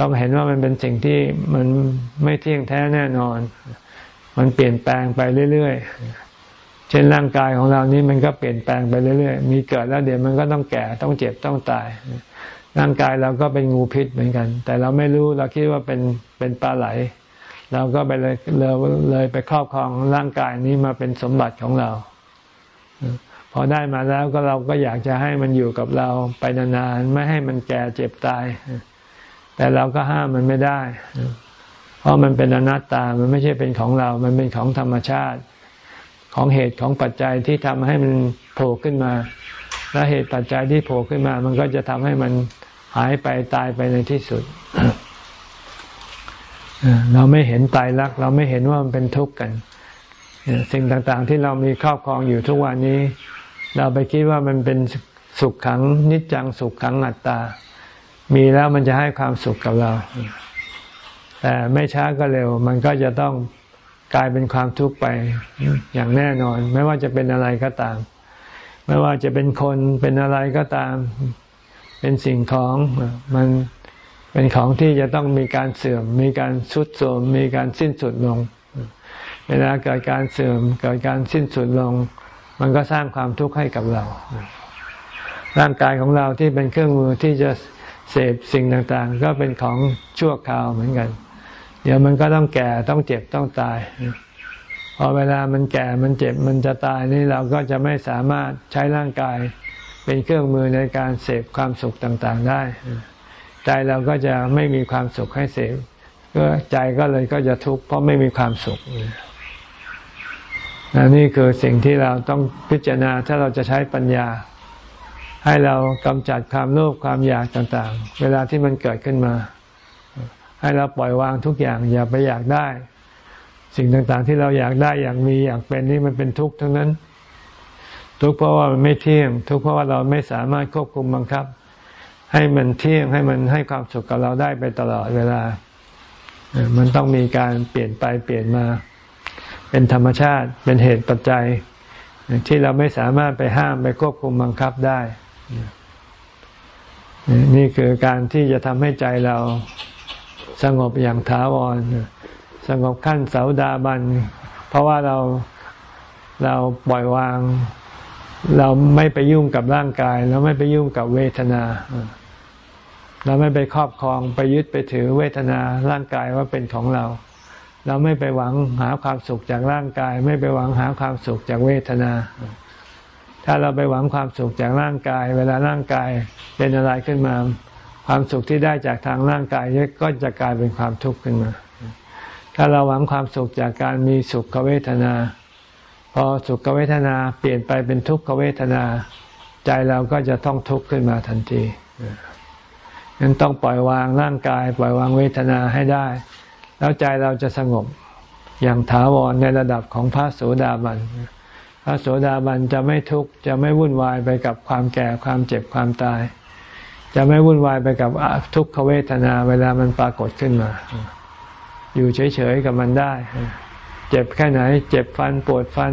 ต้องเห็นว่ามันเป็นสิ่งที่มันไม่เที่ยงแท้แน่นอน มันเปลี่ยนแปลงไปเรื่อยๆ เช่นร่างกายของเรานี้มันก็เปลี่ยนแปลงไปเรื่อยๆ มีเกิดแล้วเดี๋ยวมันก็ต้องแก่ ต้องเจ็บ ต้องตาย ร่างกายเราก็เป็นงูพิษเหมือนกัน แต่เราไม่รู้ เราคิดว่าเป็นเป็นปลาไหล เราก็ไปเลยเลยเลยไปครอบครองร่างกายนี้มาเป็นสมบัติของเรา พอได้มาแล้วก็เราก็อยากจะให้มันอยู่กับเราไปนานๆไม่ให้มันแก่เจ็บตาย แต่เราก็ห้ามมันไม่ได้ เพราะมันเป็นอนัตตามันไม่ใช่เป็นของเรา มันเป็นของธรรมชาติ ของเหตุของปัจจัยที่ทำให้มันโผล่ขึ้นมา และเหตุปัจจัยที่โผล่ขึ้นมา มันก็จะทำให้มันหายไปตายไปในที่สุดเราไม่เห็นตายรัก เราไม่เห็นว่ามันเป็นทุกข์กันสิ่งต่างๆที่เรามีครอบครองอยู่ทุกวันนี้ เราไปคิดว่ามันเป็นสุขขังนิจจังสุขขังอัตตา มีแล้วมันจะให้ความสุขกับเรา แต่ไม่ช้าก็เร็ว มันก็จะต้องกลายเป็นความทุกข์ไปอย่างแน่นอน ไม่ว่าจะเป็นอะไรก็ตาม ไม่ว่าจะเป็นคนเป็นอะไรก็ตาม เป็นสิ่งของมันเป็นของที่จะต้องมีการเสื่อม มีการสุดโทมมีการสิ้นสุดลง เวลาเกิดการเสื่อมเกิดการสิ้นสุดลง มันก็สร้างความทุกข์ให้กับเรา ร่างกายของเราที่เป็นเครื่องมือที่จะเสพสิ่งต่างๆ ก็เป็นของชั่วคราวเหมือนกัน เดี๋ยวมันก็ต้องแก่ต้องเจ็บต้องตาย พอเวลามันแก่มันเจ็บมันจะตายนี่เราก็จะไม่สามารถใช้ร่างกายเป็นเครื่องมือในการเสพความสุขต่างๆ ได้ใจเราก็จะไม่มีความสุขให้เสพก็ใจก็เลยก็จะทุกข์เพราะไม่มีความสุข นี่คือสิ่งที่เราต้องพิจารณาถ้าเราจะใช้ปัญญา ให้เรากำจัดความโลภความอยากต่างๆ เวลาที่มันเกิดขึ้นมา ให้เราปล่อยวางทุกอย่าง อย่าไปอยากได้ สิ่งต่างๆที่เราอยากได้อยากมีอยากเป็นนี่มันเป็นทุกข์ทั้งนั้น ทุกข์เพราะว่ามันไม่เที่ยง ทุกข์เพราะว่าเราไม่สามารถควบคุมบังคับ ให้มันเที่ยงให้มันให้ความสุขกับเราได้ไปตลอดเวลา มันต้องมีการเปลี่ยนไปเปลี่ยนมา เป็นธรรมชาติ เป็นเหตุปัจจัย ที่เราไม่สามารถไปห้ามไปควบคุมบังคับได้ นี่คือการที่จะทำให้ใจเราสงบอย่างถาวร สงบขั้นเสาดาบัน เพราะว่าเราเราปล่อยวาง เราไม่ไปยุ่งกับร่างกาย เราไม่ไปยุ่งกับเวทนา เราไม่ไปครอบครองไปยึดไปถือเวทนาร่างกายว่าเป็นของเรา เราไม่ไปหวังหาความสุขจากร่างกาย ไม่ไปหวังหาความสุขจากเวทนา ถ้าเราไปหวังความสุขจากร่างกาย เวลาร่างกายเป็นอะไรขึ้นมา ความสุขที่ได้จากทางร่างกายก็จะกลายเป็นความทุกข์ขึ้นมา ถ้าเราหวังความสุขจากการมีสุขเวทนา พอสุขเวทนาเปลี่ยนไปเป็นทุกขเวทนา ใจเราก็จะต้องทุกข์ขึ้นมาทันทีนั้นต้องปล่อยวางร่างกาย ปล่อยวางเวทนาให้ได้ แล้วใจเราจะสงบอย่างถาวรในระดับของพระโสดาบัน พระโสดาบันจะไม่ทุกข์จะไม่วุ่นวายไปกับความแก่ความเจ็บความตาย จะไม่วุ่นวายไปกับทุกขเวทนาเวลามันปรากฏขึ้นมา อยู่เฉยๆกับมันได้ เจ็บแค่ไหน เจ็บฟันปวดฟัน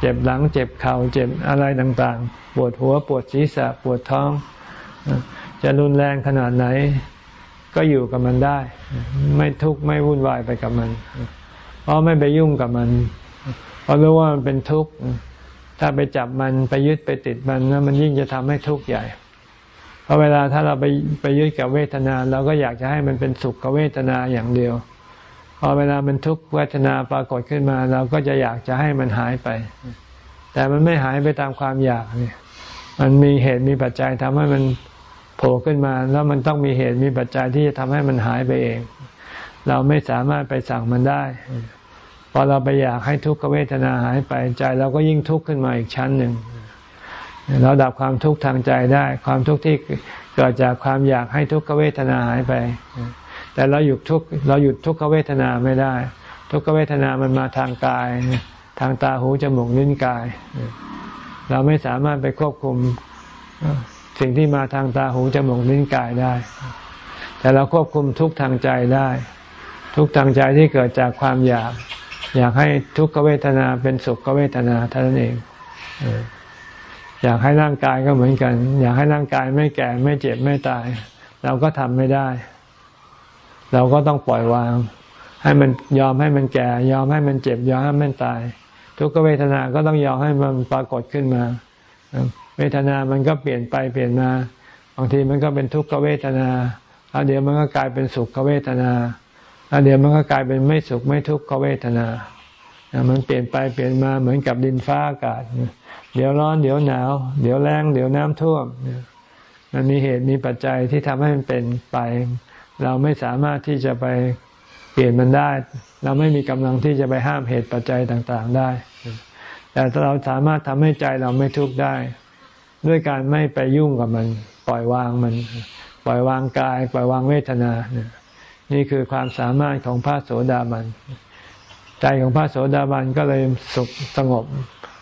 เจ็บหลัง เจ็บเข่าเจ็บอะไรต่างๆ ปวดหัวปวดศีรษะปวดท้อง จะรุนแรงขนาดไหน ก็อยู่กับมันได้ ไม่ทุกข์ไม่วุ่นวายไปกับมัน เพราะไม่ไปยุ่งกับมัน เพราะรู้ว่ามันเป็นทุกข์ถ้าไปจับมันไปยึดไปติดมันแล้วมันยิ่งจะทำให้ทุกข์ใหญ่ เพราะเวลาถ้าเราไปไปยึดกับเวทนา เราก็อยากจะให้มันเป็นสุขกับเวทนาอย่างเดียว พอเวลามันทุกข์เวทนาปรากฏขึ้นมา เราก็จะอยากจะให้มันหายไป แต่มันไม่หายไปตามความอยากเนี่ย มันมีเหตุมีปัจจัยทำให้มัน โผล่ขึ้นมาแล้วมันต้องมีเหตุมีปัจจัยที่จะทำให้มันหายไปเอง เราไม่สามารถไปสั่งมันได้ พอเราไปอยากให้ทุกขเวทนาหายไปใจเราก็ยิ่งทุกข์ขึ้นมาอีกชั้นหนึ่งเราดับความทุกข์ทางใจได้ ความทุกข์ที่เกิดจากความอยากให้ทุกขเวทนาหายไป แต่เราหยุดทุกเราหยุดทุกขเวทนาไม่ได้ ทุกขเวทนามันมาทางกาย ทางตาหูจมูกลิ้นกาย เราไม่สามารถไปควบคุม สิ่งที่มาทางตาหูจมูกลิ้นกายได้ แต่เราควบคุมทุกทางใจได้ ทุกทางใจที่เกิดจากความอยาก อยากให้ทุกขเวทนาเป็นสุขเวทนาเท่านั้นเองอยากให้ร่างกายก็เหมือนกัน อยากให้ร่างกายไม่แก่ไม่เจ็บไม่ตาย เราก็ทำไม่ได้ เราก็ต้องปล่อยวาง ให้มันยอมให้มันแก่ ยอมให้มันเจ็บ ยอมให้มันตาย ทุกขเวทนาก็ต้องยอมให้มันปรากฏขึ้นมา เวทนามันก็เปลี่ยนไปเปลี่ยนมาบางทีมันก็เป็นทุกขเวทนาแล้วเดี๋ยวมันก็กลายเป็นสุขเวทนาแล้วเดี๋ยวมันก็กลายเป็นไม่สุขไม่ทุกขเวทนา มันเปลี่ยนไปเปลี่ยนมาเหมือนกับดินฟ้าอากาศ เดี๋ยวร้อนเดี๋ยวหนาว เดี๋ยวแรงเดี๋ยวน้ำท่วมมันมีเหตุมีปัจจัยที่ทำให้มันเป็นไป เราไม่สามารถที่จะไปเปลี่ยนมันได้ เราไม่มีกำลังที่จะไปห้ามเหตุปัจจัยต่างๆได้ แต่เราสามารถทำให้ใจเราไม่ทุกข์ได้ ด้วยการไม่ไปยุ่งกับมัน ปล่อยวางมัน ปล่อยวางกาย ปล่อยวางเวทนา นี่คือความสามารถของพระโสดาบัน ใจของพระโสดาบันก็เลยสุขสงบ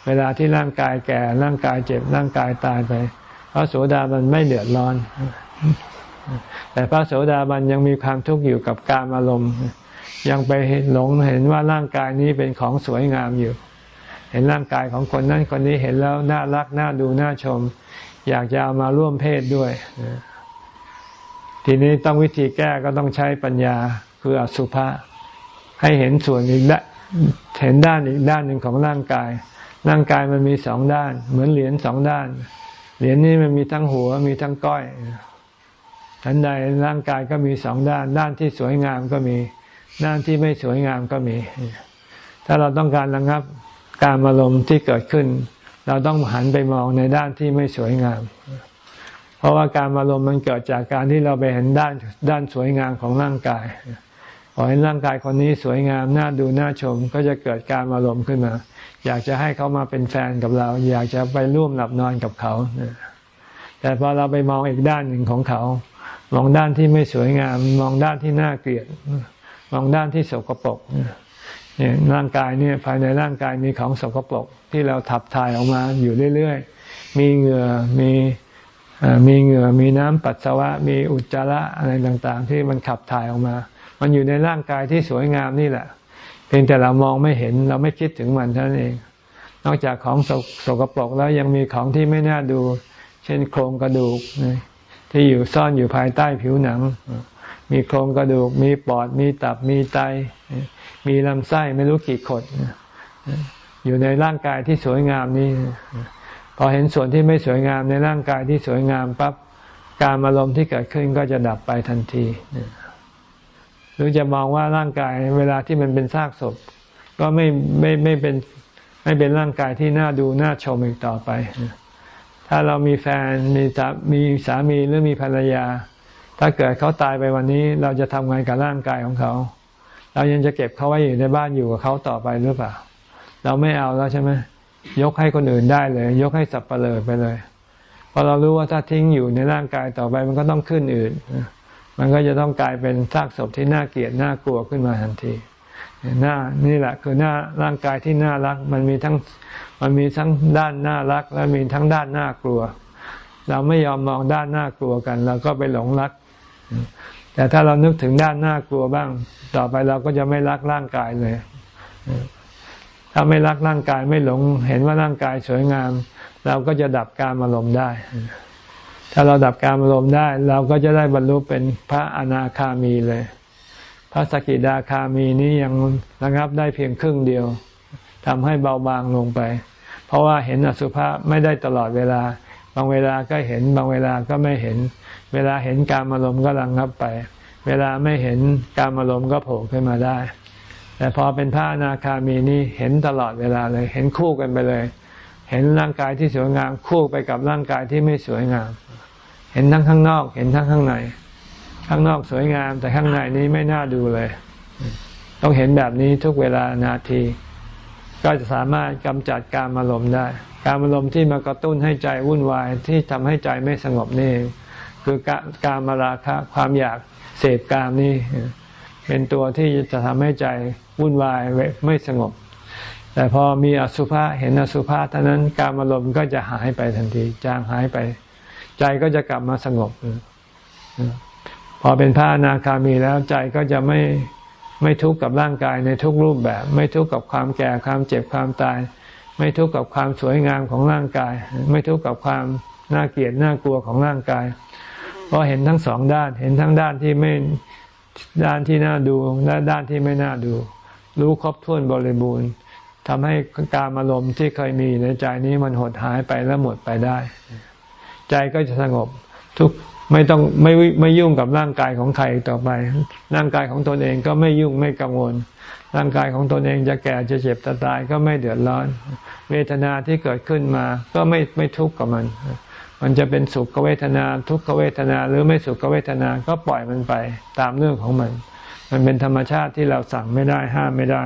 เวลาที่ร่างกายแก่ ร่างกายเจ็บ ร่างกายตายไป พระโสดาบันไม่เดือดร้อน แต่พระโสดาบันยังมีความทุกข์อยู่กับการอารมณ์ ยังไปหลงเห็นว่าร่างกายนี้เป็นของสวยงามอยู่ ห็นร่างกายของคนนั้นคนนี้เห็นแล้วน่ารักน่าดูน่าชม อยากจะเอามาร่วมเพศด้วย ทีนี้ต้องวิธีแก้ก็ต้องใช้ปัญญาคืออสุภะให้เห็นส่วนอีกด้เห็นด้านอีกด้านหนึ่งของร่างกาย ร่างกายมันมีสองด้าน เหมือนเหรียญสองด้าน เหรียญนี้มันมีทั้งหัวมีทั้งก้อยทันใดร่างกายก็มีสองด้าน ด้านที่สวยงามก็มี ด้านที่ไม่สวยงามก็มี ถ้าเราต้องการระงับ การอารมณ์ที่เกิดขึ้น เราต้องหันไปมองในด้านที่ไม่สวยงาม เพราะว่าการอารมณ์มันเกิดจากการที่เราไปเห็นด้านด้านสวยงามของร่างกายพอเห็นร่างกายคนนี้สวยงามน่าดูน่าชม ก็จะเกิดการอารมณ์ขึ้นมา อยากจะให้เขามาเป็นแฟนกับเรา อยากจะไปร่วมหลับนอนกับเขาแต่พอเราไปมองอีกด้านหนึ่งของเขา มองด้านที่ไม่สวยงาม มองด้านที่น่าเกลียด มองด้านที่สกปรก เนี่ยร่างกายเนี่ยภายในร่างกายมีของสกปรกที่เราทับถ่ายออกมาอยู่เรื่อยๆ มีเหงื่อมีมีเหงื่อมีน้ำปัสสาวะ มีอุจจาระอะไรต่างๆ ที่มันขับถ่ายออกมา มันอยู่ในร่างกายที่สวยงามนี่แหละ เพียงแต่เรามองไม่เห็นเราไม่คิดถึงมันเท่านั้นเอง นอกจากของสกปรกแล้วยังมีของที่ไม่น่าดู เช่นโครงกระดูกที่อยู่ซ่อนอยู่ภายใต้ผิวหนัง มีโครงกระดูก มีปอดมีตับมีไต มีลำไส้ไม่รู้กี่ขดอยู่ในร่างกายที่สวยงามนี้ พอเห็นส่วนที่ไม่สวยงามในร่างกายที่สวยงามปั๊บการอารมณ์ที่เกิดขึ้นก็จะดับไปทันทีหรือจะมองว่าร่างกายเวลาที่มันเป็นซากศพ ก็ไม่ไม่ไม่เป็นไม่เป็นร่างกายที่น่าดูน่าชมอีกต่อไป ถ้าเรามีแฟนมีสามีสามีหรือมีภรรยา ถ้าเกิดเขาตายไปวันนี้ เราจะทำไงกับร่างกายของเขา เรายังจะเก็บเขาไว้อยู่ในบ้านอยู่กับเขาต่อไปหรือเปล่า เราไม่เอาแล้วใช่ไหมยกให้คนอื่นได้เลย ยกให้สับเปลือไปเลยเพราะเรารู้ว่าถ้าทิ้งอยู่ในร่างกายต่อไปมันก็ต้องขึ้นอื่น มันก็จะต้องกลายเป็นซากศพที่น่าเกลียดน่ากลัวขึ้นมาทันทีหน้านี่แหละคือหน้าร่างกายที่น่ารัก มันมีทั้งมันมีทั้งด้านน่ารัก และมีทั้งด้านน่ากลัว เราไม่ยอมมองด้านน่ากลัวกันเราก็ไปหลงรัก แต่ถ้าเรานึกถึงด้านน่ากลัวบ้าง ต่อไปเราก็จะไม่รักร่างกายเลย ถ้าไม่รักร่างกายไม่หลง เห็นว่าร่างกายสวยงาม เราก็จะดับการอารมณ์ได้ ถ้าเราดับการอารมณ์ได้ เราก็จะได้บรรลุเป็นพระอนาคามีเลย พระสกิดาคามีนี้ยังระงับได้เพียงครึ่งเดียวทำให้เบาบางลงไป เพราะว่าเห็นอสุภะไม่ได้ตลอดเวลา บางเวลาก็เห็นบางเวลาก็ไม่เห็น เวลาเห็นการอารมณ์ก็ระงับไป เวลาไม่เห็นการอารมณ์ก็โผล่ขึ้นมาได้ แต่พอเป็นพระอนาคามีนี้เห็นตลอดเวลาเลย เห็นคู่กันไปเลย เห็นร่างกายที่สวยงามคู่ไปกับร่างกายที่ไม่สวยงาม เห็นทั้งข้างนอก เห็นทั้งข้างใน ข้างนอกสวยงาม แต่ข้างในนี้ไม่น่าดูเลย ต้องเห็นแบบนี้ทุกเวลานาที ก็จะสามารถกำจัดการอารมณ์ได้ การอารมณ์ที่มากระตุ้นให้ใจวุ่นวายที่ทำให้ใจไม่สงบนี่ คือการมาราคะความอยากเสพกามนี่เป็นตัวที่จะทำให้ใจวุ่นวายไม่สงบ แต่พอมีอสุภะเห็นอสุภะเท่านั้นการอารมณ์ก็จะหายไปทันที จางหายไป ใจก็จะกลับมาสงบ พอเป็นพระอนาคามีแล้วใจก็จะไม่ไม่ทุกข์กับร่างกายในทุกรูปแบบ ไม่ทุกข์กับความแก่ความเจ็บความตาย ไม่ทุกข์กับความสวยงามของร่างกาย ไม่ทุกข์กับความน่าเกลียดน่ากลัวของร่างกาย เพราะเห็นทั้งสองด้าน เห็นทั้งด้านที่ไม่ด้านที่น่าดูและด้านที่ไม่น่าดู รู้ครบถ้วนบริบูรณ์ทำให้การอารมณ์ที่เคยมีในใจนี้มันหดหายไปและหมดไปได้ ใจก็จะสงบทุกไม่ต้องไม่ไม่ยุ่งกับร่างกายของใครต่อไป ร่างกายของตนเองก็ไม่ยุ่งไม่กังวล ร่างกายของตนเองจะแก่จะเจ็บจะตายก็ไม่เดือดร้อน เวทนาที่เกิดขึ้นมาก็ไม่ไม่ทุกข์กับมันเมันจะเป็นสุขเวทนา ทุกขเวทนาหรือไม่สุขเวทนาก็ปล่อยมันไปตามเรื่องของมัน มันเป็นธรรมชาติที่เราสั่งไม่ได้ห้ามไม่ได้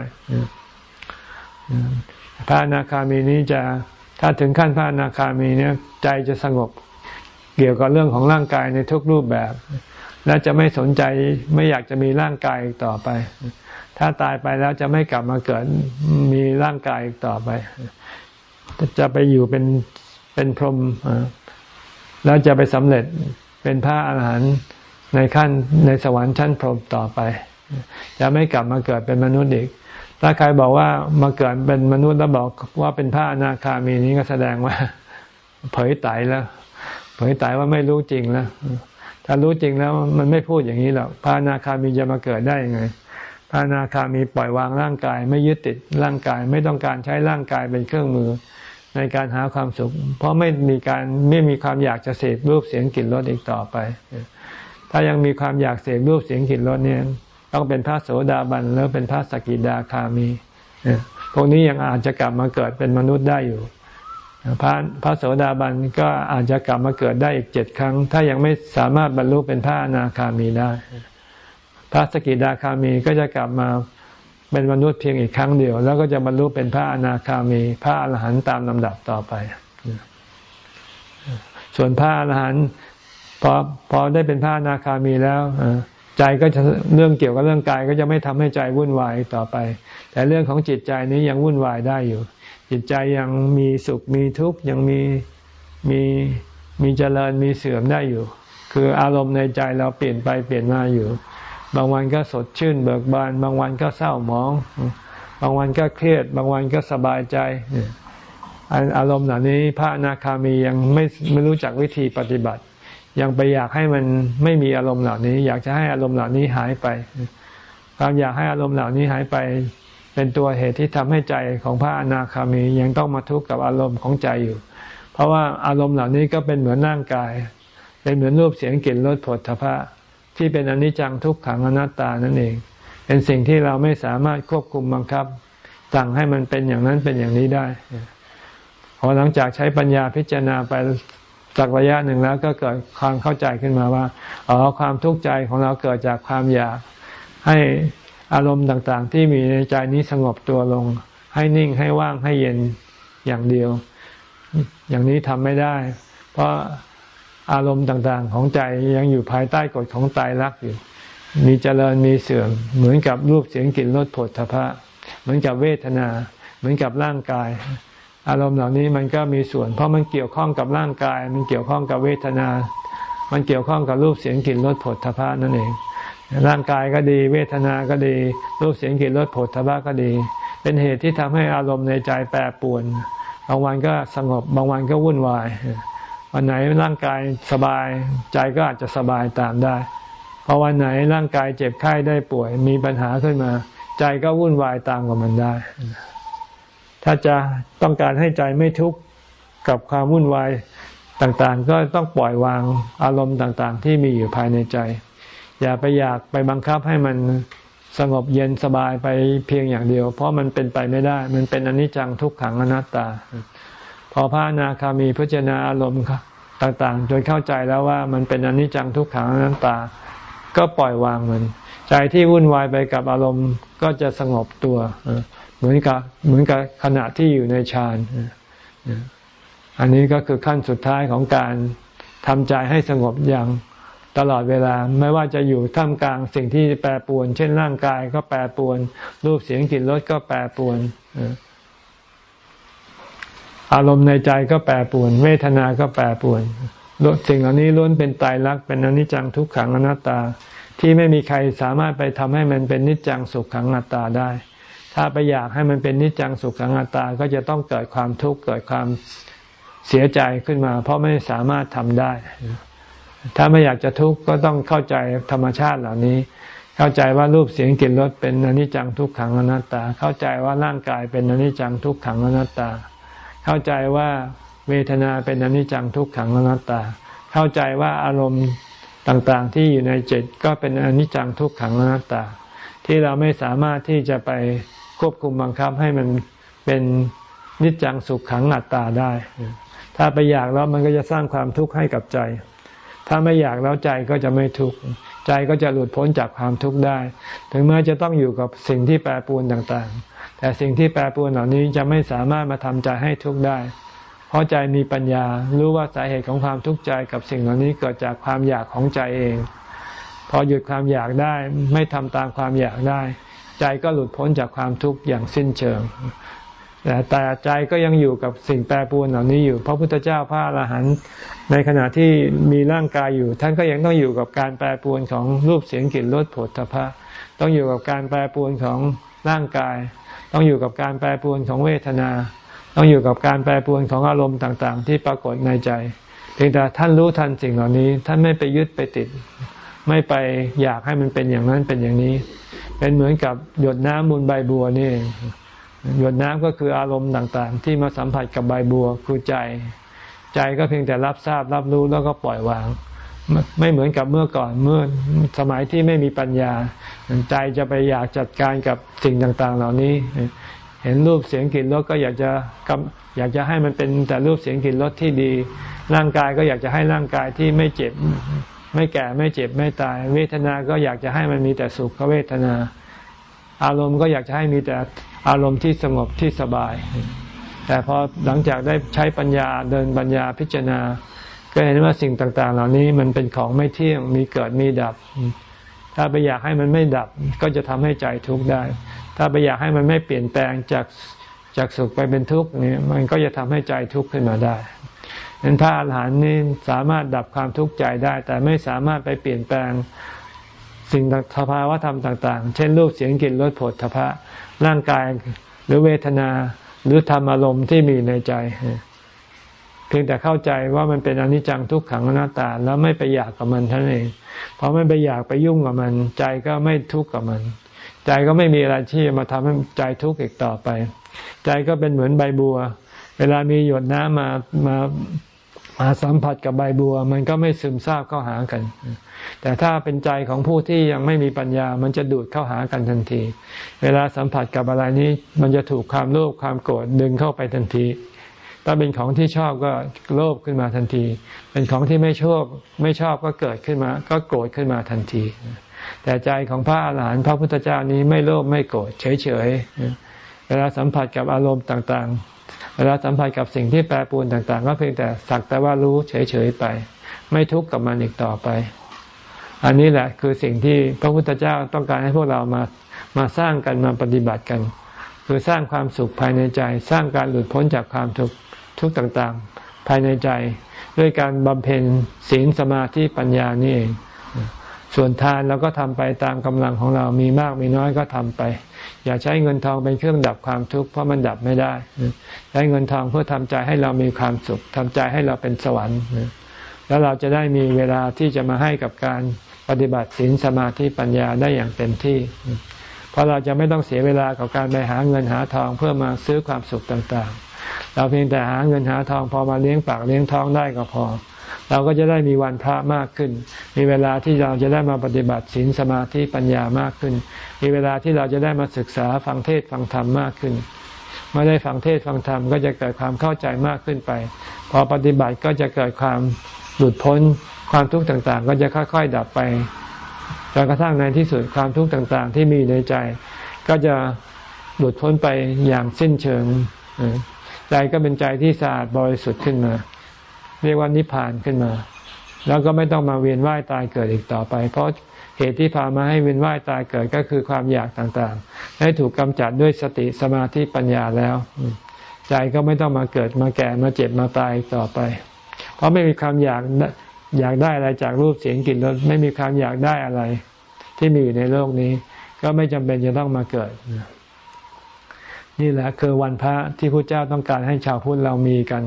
พระอนาคามีนี้จะถ้าถึงขั้นพระอนาคามีเนี่ยใจจะสงบเกี่ยวกับเรื่องของร่างกายในทุกรูปแบบ และจะไม่สนใจไม่อยากจะมีร่างกายอีกต่อไป ถ้าตายไปแล้วจะไม่กลับมาเกิดมีร่างกายอีกต่อไป จะไปอยู่เป็นเป็นพรหม แล้วจะไปสำเร็จเป็นพระอาหารหันต์ในขั้นในสวรรค์ชั้นพรหมต่อไป จะไม่กลับมาเกิดเป็นมนุษย์อีก ถ้าใครบอกว่ามาเกิดเป็นมนุษย์แล้วบอกว่าเป็นพระอนาคามีนี้ก็แสดงว่า เผยไตแล้ว เผยไตว่าไม่รู้จริงแล้วถ้ารู้จริงแล้วมันไม่พูดอย่างนี้หรอกพระอนาคามีจะมาเกิดได้ยังไงพระอนาคามีปล่อยวางร่างกาย ไม่ยึดติดร่างกาย ไม่ต้องการใช้ร่างกายเป็นเครื่องมือ ในการหาความสุข เพราะไม่มีการไม่มีความอยากจะเสพรูปเสียงกลิ่นรสอีกต่อไป ถ้ายังมีความอยากเสพรูปเสียงกลิ่นรสเนี่ยต้องเป็นพระโสดาบันแล้วเป็นพระสกิดาคามีพวกนี้ยังอาจจะกลับมาเกิดเป็นมนุษย์ได้อยู่พระพระโสดาบันก็อาจจะกลับมาเกิดได้อีกเจ็ดครั้ง ถ้ายังไม่สามารถบรรลุเป็นพระอนาคามีได้ พระสกิดาคามีก็จะกลับมา เป็นมนุษย์เพียงอีกครั้งเดียว แล้วก็จะบรรลุเป็นพระอนาคามี พระอรหันต์ตามลำดับต่อไป ส่วนพระอรหันต์พอพอได้เป็นพระอนาคามีแล้วใจก็จะเรื่องเกี่ยวกับเรื่องกายก็จะไม่ทำให้ใจวุ่นวายต่อไป แต่เรื่องของจิตใจนี้ยังวุ่นวายได้อยู่ จิตใจยังมีสุขมีทุกข์ยังมีมีมีเจริญมีเสื่อมได้อยู่ คืออารมณ์ในใจเราเปลี่ยนไปเปลี่ยนมาอยู่ บางวันก็สดชื่นเบิกบาน บางวันก็เศร้าหมอง บางวันก็เครียด บางวันก็สบายใจอารมณ์เหล่านี้พระอนาคามียังไม่ไม่รู้จักวิธีปฏิบัติ ยังไปอยากให้มันไม่มีอารมณ์เหล่านี้ อยากจะให้อารมณ์เหล่านี้หายไป ความอยากให้อารมณ์เหล่านี้หายไป เป็นตัวเหตุที่ทำให้ใจของพระอนาคามียังต้องมาทุกข์กับอารมณ์ของใจอยู่ เพราะว่าอารมณ์เหล่านี้ก็เป็นเหมือนร่างกาย เป็นเหมือนรูปเสียงกลิ่นรสผลทพะ ที่เป็นอนิจจังทุกขังอนัตตานั่นเอง เป็นสิ่งที่เราไม่สามารถควบคุมบังคับสั่งให้มันเป็นอย่างนั้นเป็นอย่างนี้ได้พอหลังจากใช้ปัญญาพิจารณาไปสักระยะหนึ่งแล้วก็เกิดความเข้าใจขึ้นมาว่าอ๋อความทุกข์ใจของเราเกิดจากความอยากให้อารมณ์ต่างๆ ที่มีในใจนี้สงบตัวลง ให้นิ่งให้ว่างให้เย็นอย่างเดียว อย่างนี้ทำไม่ได้ เพราะ อารมณ์ต่างๆ ของใจยังอยู่ภายใต้กฎของตายรักอยู่ มีเจริญมีเสื่อม เหมือนกับรูปเสียงกลิ่นรสผลทพะ เหมือนกับเวทนา เหมือนกับร่างกาย อารมณ์เหล่านี้มันก็มีส่วน เพราะมันเกี่ยวข้องกับร่างกาย มันเกี่ยวข้องกับเวทนา มันเกี่ยวข้องกับรูปเสียงกลิ่นรสผลทพะนั่นเอง ร่างกายก็ดี เวทนาก็ดี รูปเสียงกลิ่นรสผลทพะก็ดี เป็นเหตุที่ทำให้อารมณ์ในใจแปรปรวน บางวันก็สงบ บางวันก็วุ่นวาย วันไหนร่างกายสบายใจก็อาจจะสบายตามได้พอวันไหนร่างกายเจ็บไข้ได้ป่วย มีปัญหาขึ้นมา ใจก็วุ่นวายตามกับมันได้ ถ้าจะต้องการให้ใจไม่ทุกข์กับความวุ่นวายต่างๆ ก็ต้องปล่อยวางอารมณ์ต่างๆ ที่มีอยู่ภายในใจ อย่าไปอยากไปบังคับให้มันสงบเย็นสบายไปเพียงอย่างเดียว เพราะมันเป็นไปไม่ได้ มันเป็นอนิจจังทุกขังอนัตตา พอพระนาคามีพิจารณาอารมณ์ต่างๆ จนเข้าใจแล้วว่ามันเป็นอนิจจังทุกขังอนัตตา ก็ปล่อยวางมัน ใจที่วุ่นวายไปกับอารมณ์ก็จะสงบตัว เหมือนกับเหมือนกับขณะที่อยู่ในฌานอันนี้ก็คือขั้นสุดท้ายของการทำใจให้สงบอย่างตลอดเวลาไม่ว่าจะอยู่ท่ามกลางสิ่งที่แปรปวน เช่นร่างกายก็แปรปวน รูปเสียงกลิ่นรสก็แปรปวน อารมณ์ในใจก็แปรปวน เวทนาก็แปรปวนสิ่งเหล่านี้ล้วนเป็นตายรักเป็นอนิจจังทุกขังอนัตตา ที่ไม่มีใครสามารถไปทำให้มันเป็นนิจจังสุขขังอนัตตาได้ ถ้าไปอยากให้มันเป็นนิจจังสุขังอนัตตาก็จะต้องเกิดความทุกข์เกิดความเสียใจขึ้นมา เพราะไม่สามารถทำได้ ถ้าไม่อยากจะทุกข์ก็ต้องเข้าใจธรรมชาติเหล่านี้ เข้าใจว่ารูปเสียงกลิ่นรสเป็นอนิจจังทุกขังอนัตตา เข้าใจว่าร่างกายเป็นอนิจจังทุกขังอนัตตา เข้าใจว่าเวทนาเป็นอนิจจังทุกขังอนัตตา เข้าใจว่าอารมณ์ต่างๆที่อยู่ในจิตก็เป็นอนิจจังทุกขังอนัตตา ที่เราไม่สามารถที่จะไปควบคุมบังคับให้มันเป็นนิจจังสุขขังอัตตาได้ ถ้าไปอยากแล้วมันก็จะสร้างความทุกข์ให้กับใจ ถ้าไม่อยากแล้วใจก็จะไม่ทุกข์ ใจก็จะหลุดพ้นจากความทุกข์ได้ ถึงแม้จะต้องอยู่กับสิ่งที่แปรปรวนต่างๆ แต่สิ่งที่แปรปรวนเหล่านี้จะไม่สามารถมาทำใจให้ทุกข์ได้ เพราะใจมีปัญญา รู้ว่าสาเหตุของความทุกข์ใจกับสิ่งเหล่านี้เกิดจากความอยากของใจเอง พอหยุดความอยากได้ไม่ทำตามความอยากได้ ใจก็หลุดพ้นจากความทุกข์อย่างสิ้นเชิงแต่แต่ใจก็ยังอยู่กับสิ่งแปรปรวนเหล่านี้อยู่ พระพุทธเจ้าพระอรหันต์ในขณะที่มีร่างกายอยู่ ท่านก็ยังต้องอยู่กับการแปรปรวนของรูปเสียงกลิ่นรสผลทพะ ต้องอยู่กับการแปรปรวนของร่างกาย ต้องอยู่กับการแปรปรวนของเวทนา ต้องอยู่กับการแปรปรวนของอารมณ์ต่าง ๆ ที่ปรากฏในใจเพียงแต่ท่านรู้ทันสิ่งเหล่านี้ ท่านไม่ไปยึดไปติด ไม่ไปอยากให้มันเป็นอย่างนั้นเป็นอย่างนี้ เป็นเหมือนกับหยดน้ำมูลใบบัวนี่หยดน้ำก็คืออารมณ์ต่างๆ ที่มาสัมผัสกับใบบัวคือใจ ใจก็เพียงแต่รับทราบรับรู้แล้วก็ปล่อยวาง ไม่เหมือนกับเมื่อก่อนเมื่อสมัยที่ไม่มีปัญญา ใจจะไปอยากจัดการกับสิ่งต่าง ๆ เหล่านี้ เห็นรูปเสียงกลิ่นรสก็อยากจะอยากจะให้มันเป็นแต่รูปเสียงกลิ่นรสที่ดี ร่างกายก็อยากจะให้ร่างกายที่ไม่เจ็บ ไม่แก่ไม่เจ็บไม่ตาย เวทนาก็อยากจะให้มันมีแต่สุขเวทนา อารมณ์ก็อยากจะให้มีแต่อารมณ์ที่สงบที่สบาย แต่พอหลังจากได้ใช้ปัญญาเดินปัญญาพิจารณา ก็เห็นว่าสิ่งต่างๆ เหล่านี้มันเป็นของไม่เที่ยงมีเกิดมีดับ ถ้าไปอยากให้มันไม่ดับก็จะทำให้ใจทุกข์ได้ ถ้าไปอยากให้มันไม่เปลี่ยนแปลงจากจากสุขไปเป็นทุกข์นี่มันก็จะทำให้ใจทุกข์ขึ้นมาได้เห็นพระอรหันต์นี่สามารถดับความทุกข์ใจได้ แต่ไม่สามารถไปเปลี่ยนแปลงสิ่งสภาวะธรรมต่างๆ เช่นรูปเสียงกลิ่นรสผลทพะร่างกายหรือเวทนาหรือธรรมอารมณ์ที่มีในใจ เพียงแต่เข้าใจว่ามันเป็นอนิจจังทุกขังอนัตตา แล้วไม่ไปอยากกับมันท่านเองพอไม่ไปอยากไปยุ่งกับมัน ใจก็ไม่ทุกข์กับมัน ใจก็ไม่มีอะไรที่จะมาทำให้ใจทุกข์อีกต่อไป ใจก็เป็นเหมือนใบบัว เวลามีหยดน้ำมามามาสัมผัสกับใบบัว มันก็ไม่ซึมซาบเข้าหากัน แต่ถ้าเป็นใจของผู้ที่ยังไม่มีปัญญา มันจะดูดเข้าหากันทันที เวลาสัมผัสกับอะไรนี้ มันจะถูกความโลภความโกรธดึงเข้าไปทันที ถ้าเป็นของที่ชอบก็โลภขึ้นมาทันที เป็นของที่ไม่ชอบไม่ชอบก็เกิดขึ้นมา ก็โกรธขึ้นมาทันที แต่ใจของพระอาหารหันต์พระพุทธเจ้านี้ไม่โลภไม่โกรธเฉยๆ เวลาสัมผัสกับอารมณ์ต่างๆ เวลาสัมผัสกับสิ่งที่แปรปรวนต่างๆ ก็เพียงแต่สักแต่ว่ารู้เฉยๆไป ไม่ทุกข์กับมันอีกต่อไป อันนี้แหละคือสิ่งที่พระพุทธเจ้าต้องการให้พวกเรามามาสร้างกันมาปฏิบัติกัน คือสร้างความสุขภายในใจ สร้างการหลุดพ้นจากความทุกข์ ทุกต่างๆ ภายในใจ ด้วยการบำเพ็ญศีลสมาธิปัญญานี่เอง ส่วนทานเราก็ทำไปตามกำลังของเรามีมากมีน้อยก็ทำไป อย่าใช้เงินทองเป็นเครื่องดับความทุกข์เพราะมันดับไม่ได้ ใช้เงินทองเพื่อทำใจให้เรามีความสุขทำใจให้เราเป็นสวรรค์แล้วเราจะได้มีเวลาที่จะมาให้กับการปฏิบัติศีลสมาธิปัญญาได้อย่างเต็มที่ เพราะเราจะไม่ต้องเสียเวลากับการไปหาเงินหาทองเพื่อมาซื้อความสุขต่างๆ เราเพียงแต่หาเงินหาทองพอมาเลี้ยงปากเลี้ยงท้องได้ก็พอ เราก็จะได้มีวันพระมากขึ้น มีเวลาที่เราจะได้มาปฏิบัติศีลสมาธิปัญญามากขึ้น มีเวลาที่เราจะได้มาศึกษาฟังเทศฟังธรรมมากขึ้นเมื่อได้ฟังเทศฟังธรรมก็จะเกิดความเข้าใจมากขึ้นไป พอปฏิบัติก็จะเกิดความหลุดพ้นความทุกข์ต่างๆ ก็จะค่อยๆดับไปจนกระทั่งในที่สุดความทุกข์ต่างๆ ที่มีในใจ ก็จะหลุดพ้นไปอย่างสิ้นเชิง ใจก็เป็นใจที่สะอาดบริสุทธิ์ขึ้นมา เรียกว่านิพพานขึ้นมา แล้วก็ไม่ต้องมาเวียนว่ายตายเกิดอีกต่อไป เพราะเหตุที่พามาให้เวียนว่ายตายเกิดก็คือความอยากต่างๆให้ถูกกำจัดด้วยสติสมาธิปัญญาแล้ว ใจก็ไม่ต้องมาเกิดมาแก่มาเจ็บมาตายต่อไป เพราะไม่มีความอยากอยากได้อะไรจากรูปเสียงกลิ่นรสไม่มีความอยากได้อะไร ที่มีอยู่ในโลกนี้ ก็ไม่จำเป็นจะต้องมาเกิด นี่แหละคือวันพระที่พระเจ้าต้องการให้ชาวพุทธเรามีกัน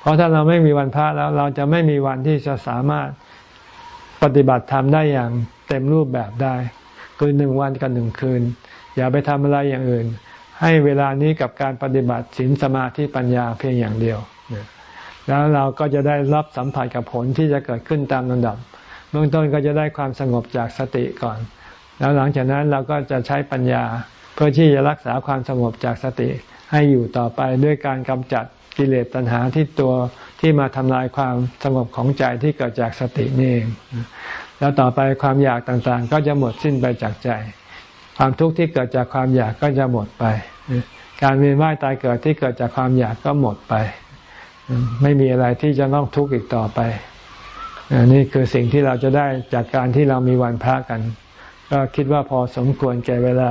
เพราะถ้าเราไม่มีวันพระแล้วเราจะไม่มีวันที่จะสามารถปฏิบัติธรรมได้อย่างเต็มรูปแบบได้ คือหนึ่งวันกับหนึ่งคืน อย่าไปทำอะไรอย่างอื่น ให้เวลานี้กับการปฏิบัติศีลสมาธิปัญญาเพียงอย่างเดียว แล้วเราก็จะได้รับสัมผัสกับผลที่จะเกิดขึ้นตามลำดับ เบื้องต้นก็จะได้ความสงบจากสติก่อน แล้วหลังจากนั้นเราก็จะใช้ปัญญา เพื่อที่จะรักษาความสงบจากสติให้อยู่ต่อไปด้วยการกำจัดกิเลสตัณหาที่ตัวที่มาทำลายความสงบของใจที่เกิดจากสตินี่เองแล้วต่อไปความอยากต่างๆ ก็จะหมดสิ้นไปจากใจ ความทุกข์ที่เกิดจากความอยากก็จะหมดไป การเวียนว่ายตายเกิดที่เกิดจากความอยากก็หมดไป ไม่มีอะไรที่จะต้องทุกข์อีกต่อไปนี่คือสิ่งที่เราจะได้จากการที่เรามีวันพระกัน ก็คิดว่าพอสมควรแก่เวลา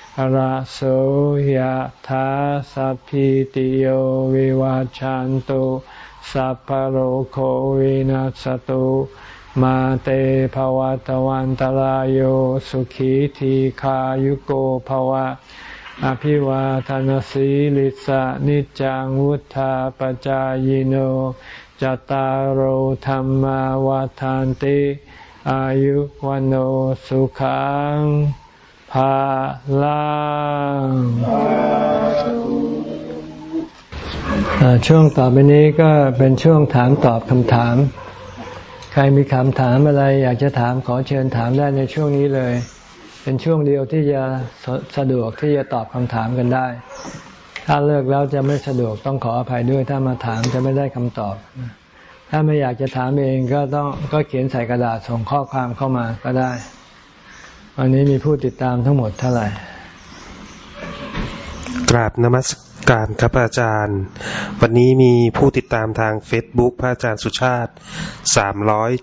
ระโสยถาสัพพิติโยวิวาจันตุสัพพโรโควินัสตุมาเตภวัตวันตารโยสุขีทีขายุโกภวะ อภิวาทานสีลิสะนิจังวุธาปจายโนจตารโธรรมวาทานติ อายุวันโอสุขัง ภาลังช่วงต่อไปนี้ก็เป็นช่วงถามตอบคำถาม ใครมีคำถามอะไร อยากจะถามขอเชิญถามได้ในช่วงนี้เลย เป็นช่วงเดียวที่จะสสะดวกที่จะตอบคำถามกันได้ ถ้าเลิกแล้วจะไม่สะดวกต้องขออภัยด้วยถ้ามาถามจะไม่ได้คำตอบ ถ้าไม่อยากจะถามเองก็ต้องก็เขียนใส่กระดาษส่งข้อความเข้ามาก็ได้ วันนี้มีผู้ติดตามทั้งหมดเท่าไหร่ กราบนมัสการครับอาจารย์ วันนี้มีผู้ติดตามทาง Facebook พระอาจารย์สุชาติ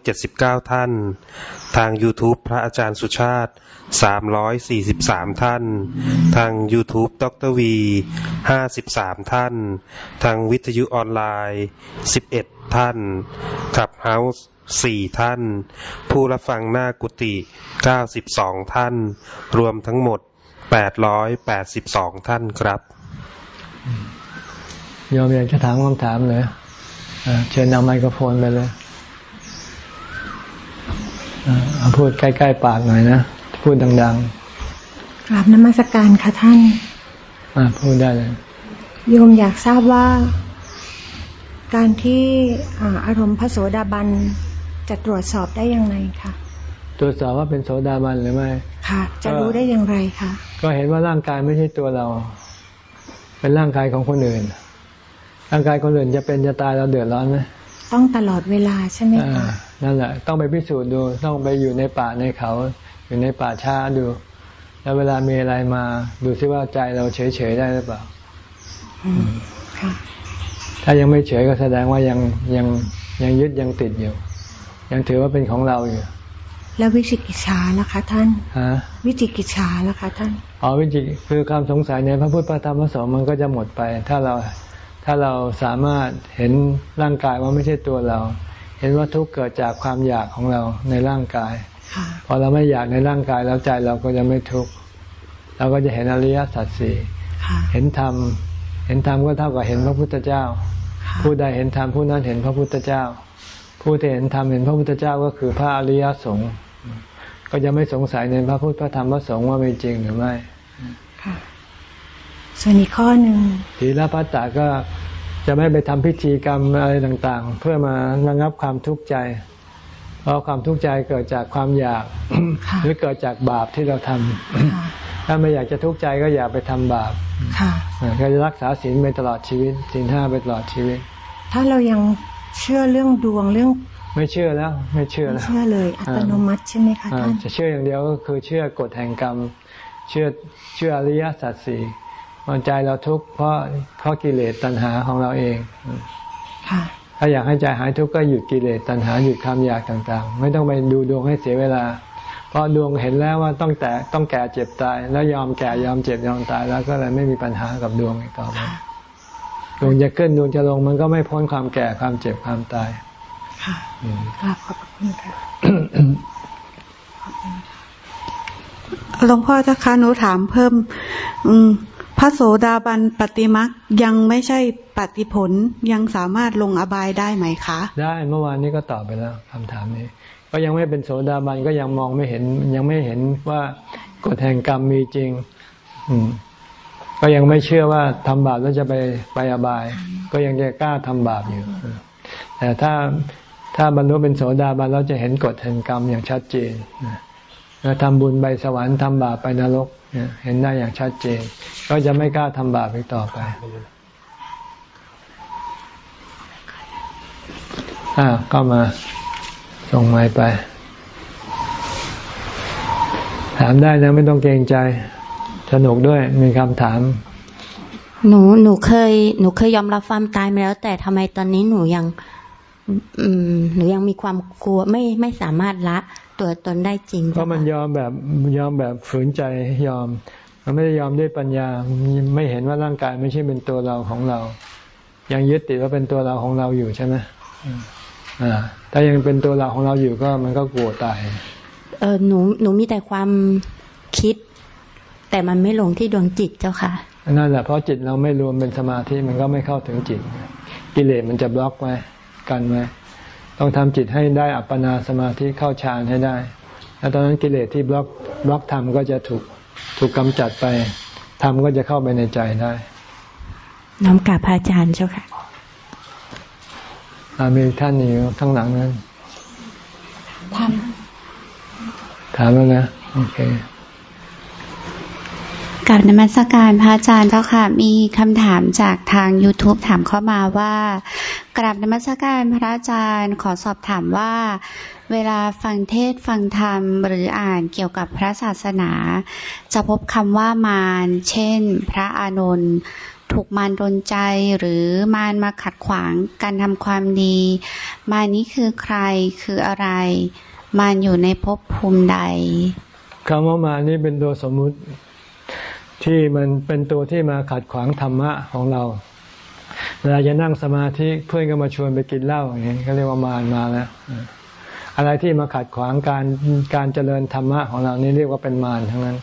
379 ท่าน ทาง YouTube พระอาจารย์สุชาติสามร้อยสี่สิบสามท่าน ทาง YouTube ดรวีห้าสิบสามท่าน ทางวิทยุออนไลน์สิบเอ็ดท่านขับเฮาส์ สี่ท่าน ผู้รับฟังหน้ากุฏิเก้าสิบสองท่าน รวมทั้งหมดแปดร้อยแปดสิบสองท่านครับโยมอยากจะถามคำถามเลยเชิญเอาไมโครโฟนไปเลยพูดใกล้ๆปากหน่อยนะ พูดดังๆกราบนมัสการค่ะท่านพูดได้เลย โยมอยากทราบว่า การที่อารมณ์พระโสดาบัน จะตรวจสอบได้อย่างไรคะตรวจสอบว่าเป็นโสดาบันหรือไม่ค่ะ จะรู้ได้อย่างไรคะก็เห็นว่าร่างกายไม่ใช่ตัวเรา เป็นร่างกายของคนอื่น ร่างกายคนอื่นจะเป็นจะตายเราเดือดร้อนไหมต้องตลอดเวลาใช่ไหมคะนั่นแหละ ต้องไปพิสูจน์ดูต้องไปอยู่ในป่าในเขา อยู่ในป่าช้าดู แล้วเวลามีอะไรมาดูซิว่าใจเราเฉยๆได้หรือเปล่าถ้ายังไม่เฉยก็แสดงว่ายังยังยังยึดยังติดอยู่ ยังถือว่าเป็นของเราอยู่ แล้ววิจิกิจฉาล่ะคะท่านฮะวิจิกิจฉาล่ะคะท่านอ๋อวิจิคือความสงสัยในพระพุทธพระธรรมพระสงฆ์มันก็จะหมดไป ถ้าเราถ้าเราสามารถเห็นร่างกายว่าไม่ใช่ตัวเรา เห็นว่าทุกเกิดจากความอยากของเราในร่างกายพอเราไม่อยากในร่างกายแล้วใจเราก็จะไม่ทุกข์เราก็จะเห็นอริยสัจสี่เห็นธรรมเห็นธรรมก็เท่ากับเห็นพระพุทธเจ้า ผู้ใดเห็นธรรมผู้นั้นเห็นพระพุทธเจ้า ผู้ที่เห็นธรรมเห็นพระพุทธเจ้าก็คือพระอริยสงฆ์ก็จะไม่สงสัยในพระพุทธพระธรรมพระสงฆ์ว่าเป็นจริงหรือไม่ค่ะส่วนอีกข้อหนึ่งทีละพัตตาก็จะไม่ไปทำพิธีกรรมอะไรต่างๆ เพื่อมาระงับความทุกข์ใจ เพราะความทุกข์ใจเกิดจากความอยาก หรือเกิดจากบาปที่เราทำถ้าไม่อยากจะทุกข์ใจก็อย่าไปทำบาปก็จะรักษาศีลไปตลอดชีวิตศีลห้าไปตลอดชีวิต ถ้าเรายัง เชื่อเรื่องดวงเรื่อง ไม่เชื่อแล้ว ไม่เชื่อแล้วเชื่อเลยอัตโนมัติใช่ไหมคะท่านจะเชื่ออย่างเดียวก็คือเชื่อกฎแห่งกรรม เชื่อเชื่ออริยสัจสี่วันใจเราทุกข์เพราะเพราะกิเลสตัณหาของเราเองค่ะถ้าอยากให้ใจหายทุกข์ก็หยุดกิเลสตัณหาหยุดความอยากต่างๆ ไม่ต้องไปดูดวงให้เสียเวลา เพราะดวงเห็นแล้วว่าต้องแต่ต้องแก่เจ็บตาย แล้วยอมแก่ยอมเจ็บยอมตายแล้วก็เลยไม่มีปัญหากับดวงอีกต่อไป ดวงจะขึ้นดวงจะลงมันก็ไม่พ้นความแก่ความเจ็บความตายค่ะขอบคุณค่ะหลวงพ่อถ้าคะหนูถามเพิ่ม อืมพระโสดาบันปฏิมักยังไม่ใช่ปฏิผลยังสามารถลงอบายได้ไหมคะ ได้เมื่อวานนี้ก็ตอบไปแล้วคำถามนี้ ก็ยังไม่เป็นโสดาบันก็ยังมองไม่เห็น ยังไม่เห็นว่ากฎแห่งกรรมมีจริง อืม ก็ยังไม่เชื่อว่าทำบาปแล้วจะไปไปอบาย ก็ยังจะกล้าทำบาปอยู่ แต่ถ้าถ้าบรรลุเป็นโสดาบันเราจะเห็นกฎแห่งกรรมอย่างชัดเจนทำบุญไปสวรรค์ทำบาปไปนรกเห็นได้อย่างชัดเจน ก็จะไม่กล้าทำบาปอีกต่อไปอ่าก็มาส่งไม้ไป ถามได้นะไม่ต้องเกรงใจ สนุกด้วยมีคำถาม หนูหนูเคย หนูเคยยอมรับความตายมาแล้ว แต่ทำไมตอนนี้หนูยัง อืมหนูยังมีความกลัวไม่ไม่สามารถละตัวตนได้จริงเพราะมันยอมแบบยอมแบบฝืนใจยอม มันไม่ได้ยอมด้วยปัญญาไม่เห็นว่าร่างกายไม่ใช่เป็นตัวเราของเรา ยังยึดติดว่าเป็นตัวเราของเราอยู่ใช่ไหมอ่าถ้ายังเป็นตัวเราของเราอยู่ก็มันก็กลัวตาย เออหนูหนูมีแต่ความคิด แต่มันไม่ลงที่ดวงจิตเจ้าค่ะนั่นแหละเพราะจิตเราไม่รวมเป็นสมาธิมันก็ไม่เข้าถึงจิต กิเลสมันจะบล็อกไว้กันไว้ต้องทำจิตให้ได้อัปปนาสมาธิเข้าฌานให้ได้ แล้วตอนนั้นกิเลสที่บล็อกบล็อกธรรมก็จะถูกถูกกำจัดไปธรรมก็จะเข้าไปในใจได้น้อมกราบพระอาจารย์เจ้าค่ะอามีท่านอยู่ข้างหลังนั้นถามถามแล้วนะ โอเค กับนมัสการพระอาจารย์เจ้าค่ะ มีคำถามจากทาง YouTube ถามเข้ามาว่ากราบนมัสการพระอาจารย์ขอสอบถามว่า เวลาฟังเทศฟังธรรมหรืออ่านเกี่ยวกับพระศาสนา จะพบคำว่ามารเช่น พระอานนท์ถูกมารดนใจหรือมารมาขัดขวางการทำความดี มานี้คือใครคืออะไร มารอยู่ในภพภูมิใดคำว่ามานี้เป็นตัวสมมุติ ที่มันเป็นตัวที่มาขัดขวางธรรมะของเราเวลาจะนั่งสมาธิเพื่อนก็มาชวนไปกินเหล้าอย่างนี้ก็เรียกว่ามารมาแล้วอะไรที่มาขัดขวางการการเจริญธรรมะของเรานี่เรียกว่าเป็นมารทั้งนั้น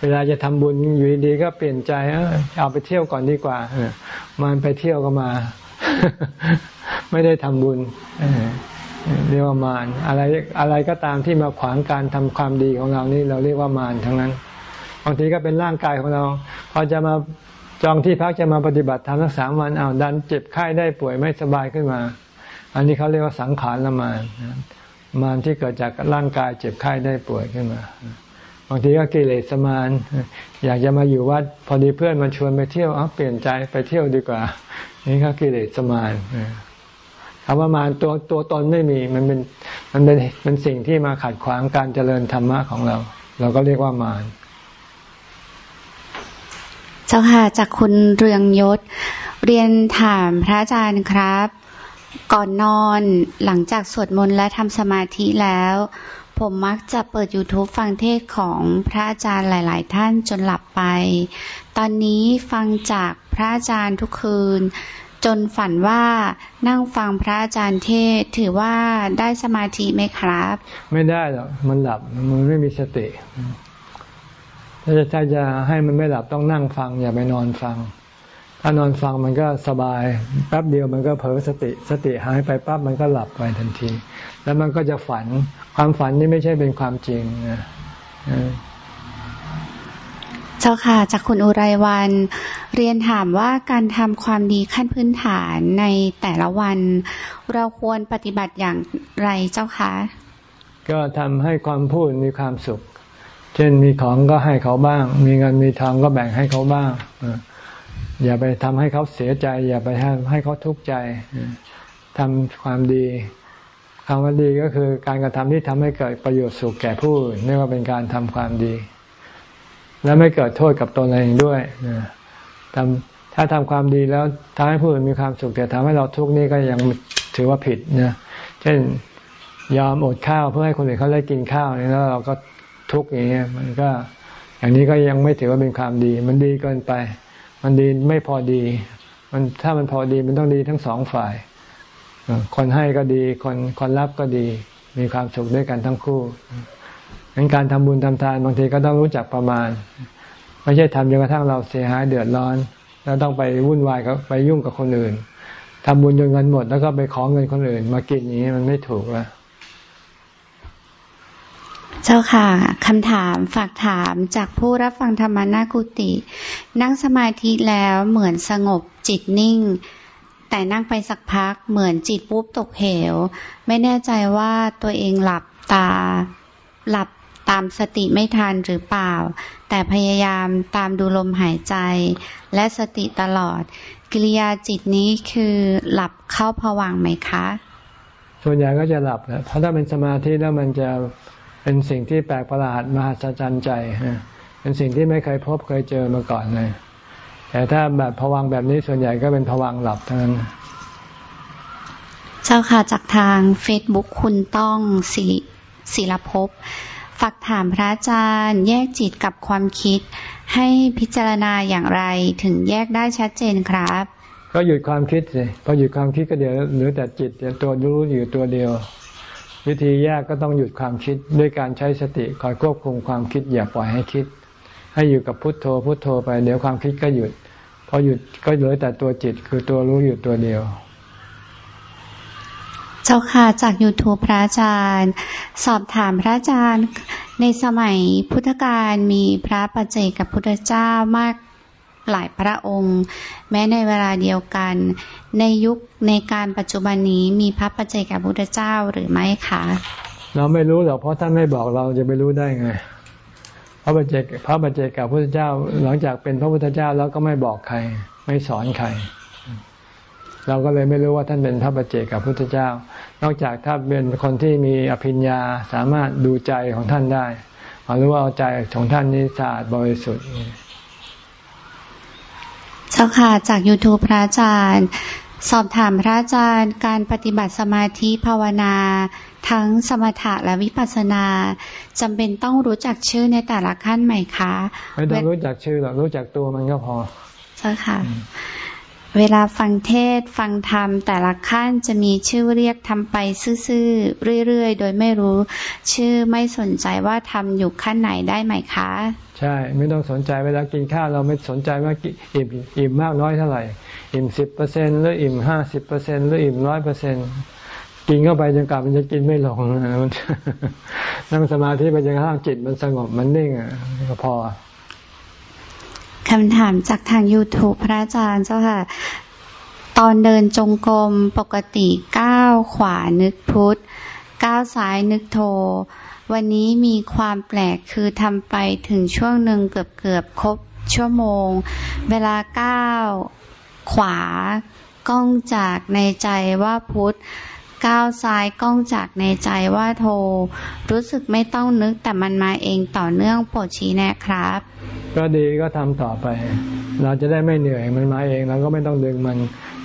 เวลาจะทำบุญอยู่ดีๆก็เปลี่ยนใจเอาไปเที่ยวก่อนดีกว่ามารไปเที่ยวก็มา ไม่ได้ทำบุญเรียกว่ามารอะไรอะไรก็ตามที่มาขวางการทำความดีของเรานี่เราเรียกว่ามารทั้งนั้น บางทีก็เป็นร่างกายของเรา พอจะมาจองที่พักจะมาปฏิบัติธรรมสักสามวันเอาดันเจ็บไข้ได้ป่วยไม่สบายขึ้นมา อันนี้เขาเรียกว่าสังขารละมานมานที่เกิดจากร่างกายเจ็บไข้ได้ป่วยขึ้นมา บางทีก็กิเลสมาน อยากจะมาอยู่วัดพอดีเพื่อนมาชวนไปเที่ยวเอาเปลี่ยนใจไปเที่ยวดีกว่า นี่ก็กิเลสมานคำว่ามานตัวตัวตนไม่มีมันเป็นมันเป็นเป็นสิ่งที่มาขัดขวางการเจริญธรรมะของเรา เราก็เรียกว่ามาร เจ้าค่ะจากคุณเรืองยศ เรียนถามพระอาจารย์ครับ ก่อนนอนหลังจากสวดมนต์และทำสมาธิแล้ว ผมมักจะเปิด YouTube ฟังเทศของพระอาจารย์หลาย ๆ ท่านจนหลับไป ตอนนี้ฟังจากพระอาจารย์ทุกคืน จนฝันว่านั่งฟังพระอาจารย์เทศถือว่าได้สมาธิไหมครับ ไม่ได้หรอกมันหลับมันไม่มีสติ ถ้าจะถ้าจะให้มันไม่หลับต้องนั่งฟัง อย่าไปนอนฟัง ถ้านอนฟังมันก็สบายแป๊บเดียวมันก็เผลอสติสติหายไปปั๊บมันก็หลับไปทันที แล้วมันก็จะฝันความฝันนี่ไม่ใช่เป็นความจริงนะเจ้าค่ะ จากคุณอุไรวัน เรียนถามว่าการทำความดีขั้นพื้นฐานในแต่ละวัน เราควรปฏิบัติอย่างไรเจ้าคะก็ทำให้ความพูดมีความสุข เช่นมีของก็ให้เขาบ้าง มีเงินมีทองก็แบ่งให้เขาบ้างอย่าไปทำให้เขาเสียใจ อย่าไปให้เขาทุกข์ใจทำความดีคำว่าดีก็คือการกระทำที่ทำให้เกิดประโยชน์สุขแก่ผู้อื่นนี่ว่าเป็นการทำความดี และไม่เกิดโทษกับตนเองด้วยทำถ้าทำความดีแล้วทำให้ผู้อื่นมีความสุขแต่ทำให้เราทุกข์นี่ก็ยังถือว่าผิดนะเช่นยอมอดข้าวเพื่อให้คนอื่นเขาได้กินข้าวนี่แล้วเราก็ ทุกข์อย่างเงี้ยมันก็อย่างนี้ก็ยังไม่ถือว่าเป็นความดี มันดีเกินไป มันดีไม่พอดี มันถ้ามันพอดีมันต้องดีทั้งสองฝ่าย คนให้ก็ดี คนคนรับก็ดี มีความสุขด้วยกันทั้งคู่งั้นการทำบุญทำทานบางทีก็ต้องรู้จักประมาณ ไม่ใช่ทำจนกระทั่งเราเสียหายเดือดร้อน แล้วต้องไปวุ่นวายกับไปยุ่งกับคนอื่นทำบุญจนเงินหมด แล้วก็ไปขอเงินคนอื่น มากินอย่างนี้มันไม่ถูกแล้ว เจ้าค่ะคำถามฝากถามจากผู้รับฟังธรรมนากุติ นั่งสมาธิแล้วเหมือนสงบจิตนิ่ง แต่นั่งไปสักพักเหมือนจิตปุ๊บตกเหว ไม่แน่ใจว่าตัวเองหลับตา หลับตามสติไม่ทันหรือเปล่า แต่พยายามตามดูลมหายใจ และสติตลอด กิริยาจิตนี้คือหลับเข้าผวังไหมคะ ส่วนใหญ่ก็จะหลับนะเพราะถ้าเป็นสมาธิแล้วมันจะ เป็นสิ่งที่แปลกประหลาดมหัศจรรย์ใจ เป็นสิ่งที่ไม่เคยพบเคยเจอมาก่อนเลย แต่ถ้าแบบผวังแบบนี้ส่วนใหญ่ก็เป็นผวังหลับทั้งนั้น เจ้าค่ะจากทางเฟซบุ๊กคุณต้องศิศิลภพฝากถามพระอาจารย์ แยกจิตกับความคิด ให้พิจารณาอย่างไรถึงแยกได้ชัดเจนครับ ก็หยุดความคิดสิพอหยุดความคิดก็เดี๋ยวเหลือแต่จิตตัวรู้อยู่ตัวเดียว วิธีแยกก็ต้องหยุดความคิดด้วยการใช้สติคอยควบคุมความคิดอย่าปล่อยให้คิด ให้อยู่กับพุทโธพุทโธไปเดี๋ยวความคิดก็หยุดพอหยุดก็เหลือแต่ตัวจิตคือตัวรู้อยู่ตัวเดียว เจ้าค่ะจาก YouTube พระอาจารย์ สอบถามพระอาจารย์ ในสมัยพุทธกาลมีพระปัจเจกับพุทธเจ้ามาก หลายพระองค์ แม้ในเวลาเดียวกัน ในยุคในการปัจจุบันนี้มีพระปัจเจกับพุทธเจ้าหรือไม่คะ เราไม่รู้หรอกเพราะท่านไม่บอกเราจะไปรู้ได้ไงพระปัจเจกพระปัจเจกับพุทธเจ้าหลังจากเป็นพระพุทธเจ้าแล้วก็ไม่บอกใคร ไม่สอนใคร เราก็เลยไม่รู้ว่าท่านเป็นพระปัจเจกับพุทธเจ้า นอกจากถ้าเป็นคนที่มีอภิญญาสามารถดูใจของท่านได้รู้ว่าเอาใจของท่านนี้สะอาดบริสุทธิ์ เจ้าค่ะจาก YouTube พระอาจารย์ สอบถามพระอาจารย์ การปฏิบัติสมาธิภาวนา ทั้งสมถะและวิปัสสนาจำเป็นต้องรู้จักชื่อในแต่ละขั้นไหมคะ ไม่ต้องรู้จักชื่อหรอกรู้จักตัวมันก็พอใช่ค่ะ เวลาฟังเทศฟังธรรมแต่ละขั้นจะมีชื่อเรียกทำไปซื่อๆเรื่อยๆ โดยไม่รู้ ชื่อไม่สนใจว่าทำอยู่ขั้นไหนได้ไหมคะ ใช่ ไม่ต้องสนใจเวลากินข้าวเราไม่สนใจว่าอิ่มอิ่มมากน้อยเท่าไหร่ อิ่มสิบเปอร์เซ็นหรืออิ่มห้าสิบเปอร์เซ็นหรืออิ่มร้อยเปอร์เซ็นกินเข้าไปจนกลับมันจะกินไม่ลงมันนั่งสมาธิไปจนกระทั่งจิตมันสงบมันนิ่งอะก็พอคำถามจากทาง YouTube พระอาจารย์เจ้าค่ะ ตอนเดินจงกรมปกติก้าวขวานึกพุทธก้าวซ้ายนึกโท วันนี้มีความแปลกคือทำไปถึงช่วงหนึ่งเกือบเกือบครบชั่วโมง เวลาก้าวขวาก้องจากในใจว่าพุทธก้าวซ้ายก้องจากในใจว่าโท รู้สึกไม่ต้องนึกแต่มันมาเองต่อเนื่องโปรดชี้แนะครับ ก็ดีก็ทำต่อไป เราจะได้ไม่เหนื่อยมันมาเองเราก็ไม่ต้องดึงมัน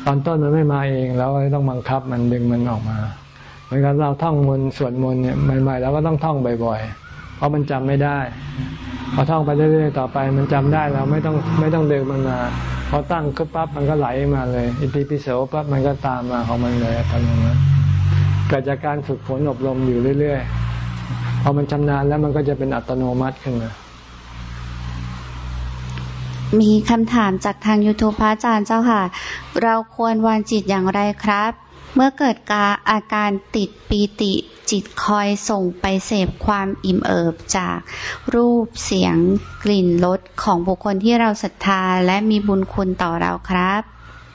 ตอนต้นมันไม่มาเองเราก็ต้องบังคับมันดึงมันออกมา มือนกันเราท่องมนต์สวดมนต์เนี่ยใหม่ๆเราก็ต้องท่องบ่อยๆ เพราะมันจำไม่ได้ พอท่องไปเรื่อยๆต่อไป มันจำได้เราไม่ต้องไม่ต้องเดินมันมาพอตั้งก็ปั๊บมันก็ไหลมาเลย อิติปิโสปั๊บมันก็ตามมาของมันเลยทำอย่างนั้นเกิดจากการฝึกฝนอบรมอยู่เรื่อยๆ พอมันชำนาญแล้วมันก็จะเป็นอัตโนมัติขึ้นมามีคำถามจากทางยูทูปพระอาจารย์เจ้าค่ะ เราควรวางจิตอย่างไรครับ เมื่อเกิดกาอาการติดปีติจิตคอยส่งไปเสพความอิ่มเอิบจากรูปเสียงกลิ่นรสของบุคคลที่เราศรัทธาและมีบุญคุณต่อเราครับ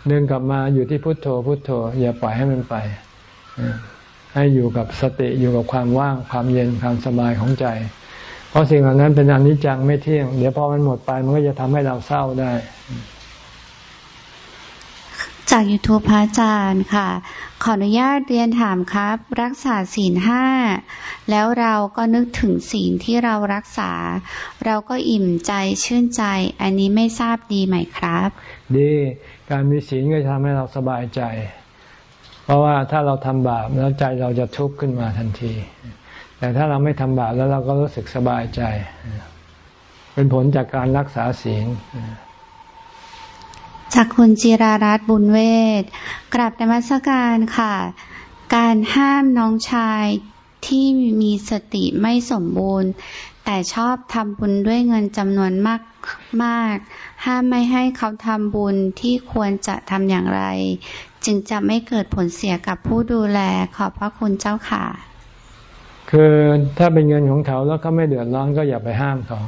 เดินกลับมาอยู่ที่พุทโธพุทโธ อย่าปล่อยให้มันไป ให้อยู่กับสติอยู่กับความว่างความเย็นความสบายของใจ เพราะสิ่งเหล่านั้นเป็นอนิจจังไม่เที่ยง เดี๋ยวพอมันหมดไปมันก็จะทำให้เราเศร้าได้ จากยูทูปพระอาจารย์ค่ะ ขออนุญาตเรียนถามครับ รักษาศีลห้า แล้วเราก็นึกถึงศีลที่เรารักษา เราก็อิ่มใจชื่นใจ อันนี้ไม่ทราบดีไหมครับ ดีการมีศีลก็ทำให้เราสบายใจ เพราะว่าถ้าเราทำบาปแล้วใจเราจะทุกข์ขึ้นมาทันที แต่ถ้าเราไม่ทำบาปแล้วเราก็รู้สึกสบายใจ เป็นผลจากการรักษาศีล จากคุณจิรารัตน์บุญเวศกราบนมัสการค่ะ การห้ามน้องชายที่มีสติไม่สมบูรณ์ แต่ชอบทำบุญด้วยเงินจำนวนมากมากห้ามไม่ให้เขาทำบุญที่ควรจะทำอย่างไร จึงจะไม่เกิดผลเสียกับผู้ดูแลขอบพระคุณเจ้าค่ะ คือถ้าเป็นเงินของเขาแล้วเขาไม่เดือดร้อนก็อย่าไปห้ามเขา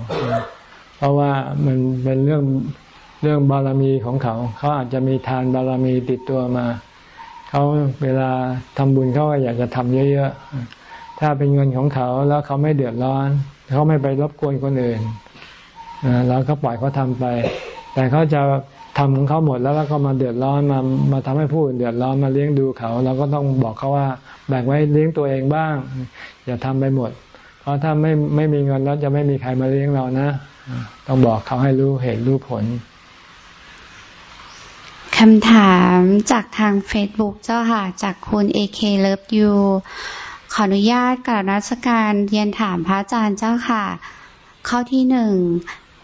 เพราะว่ามันเป็นเรื่อง เรื่องบารมีของเขา เขาอาจจะมีทานบารมีติดตัวมา เขาเวลาทำบุญเขาก็อยากจะทำเยอะๆ ถ้าเป็นเงินของเขาแล้วเขาไม่เดือดร้อน เขาไม่ไปรบกวนคนอื่นเราก็ปล่อยเขาทาไป แต่เขาจะทำของเขาหมดแล้วแล้วก็มาเดือดร้อนมามาทำให้ผู้อื่นเดือดร้อนมาเลี้ยงดูเขา เราก็ต้องบอกเขาว่าแบ่งไว้เลี้ยงตัวเองบ้าง อย่าทำไปหมด เพราะถ้าไม่ไม่มีเงินแล้วจะไม่มีใครมาเลี้ยงเรานะ ต้องบอกเขาให้รู้เหตุรู้ผล คำถามจากทางเฟซบุ๊กเจ้าค่ะ จากคุณ AK Love You ขออนุญาตกราบรัชการเรียนถามพระอาจารย์เจ้าค่ะ ข้อที่หนึ่ง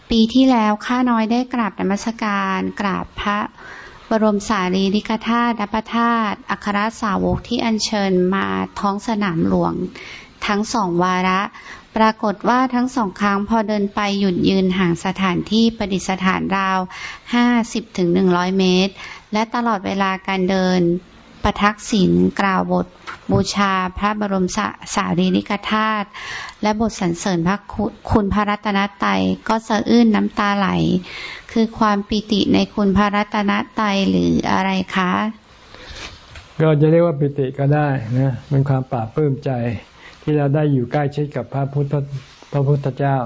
ปีที่แล้วข้าน้อยได้กราบนมัสการกราบพระบรมสารีริกธาตุดัปธาตุอัครสาวกที่อัญเชิญมาท้องสนามหลวง ทั้งสองวาระ ปรากฏว่าทั้งสองครั้งพอเดินไปหยุดยืนห่างสถานที่ประดิษฐานราว50-100เมตร และตลอดเวลาการเดินประทักษิณกล่าวบทบูชาพระบรมสาสารีริกธาตุและบทสรรเสริญพระคุณพระรัตนตรัยก็สะอื้นน้ำตาไหล คือความปิติในคุณพระรัตนตรัยหรืออะไรคะ ก็จะเรียกว่าปิติก็ได้นะเป็นความปราบปลื้มใจ ที่เราได้อยู่ใกล้ชิดกับพระพุทธพระพุทธเจ้า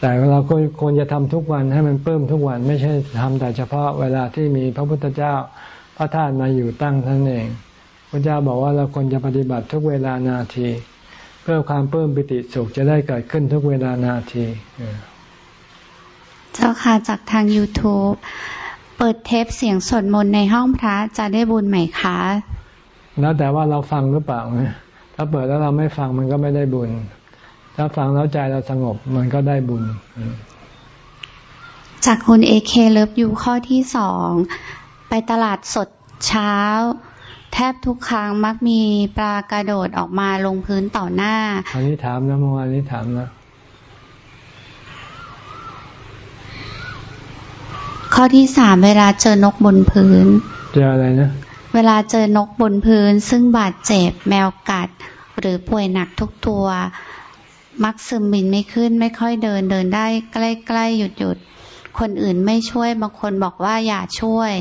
แต่เราก็ควรจะทำทุกวันให้มันเพิ่มทุกวันไม่ใช่ทำแต่เฉพาะเวลาที่มีพระพุทธเจ้าพระธาตุมาอยู่ตั้งท่านเอง พระเจ้าบอกว่าเราควรจะปฏิบัติทุกเวลานาที เพื่อความเพิ่มปิติสุขจะได้เกิดขึ้นทุกเวลานาที เจ้าค่ะจากทาง YouTube เปิดเทปเสียงสดมนในห้องพระจะได้บุญไหมคะ แล้วแต่ว่าเราฟังหรือเปล่า ถ้าเปิดแล้วเราไม่ฟังมันก็ไม่ได้บุญ ถ้าฟังแล้วใจเราสงบมันก็ได้บุญ จากคุณเอเคเลิฟยูข้อที่สองไปตลาดสดเช้า แทบทุกครั้งมักมีปลากระโดดออกมาลงพื้นต่อหน้า อันนี้ถามนะเมื่อวานนี้ถามนะข้อที่สามเวลาเจอนกบนพื้น เจออะไรนะเวลาเจอนกบนพื้น ซึ่งบาดเจ็บแมวกัด หรือป่วยหนักทุกตัว มักซึมบินไม่ขึ้นไม่ค่อยเดินเดินได้ใกล้ๆหยุดหยุดคนอื่นไม่ช่วยบางคนบอกว่าอย่าช่วย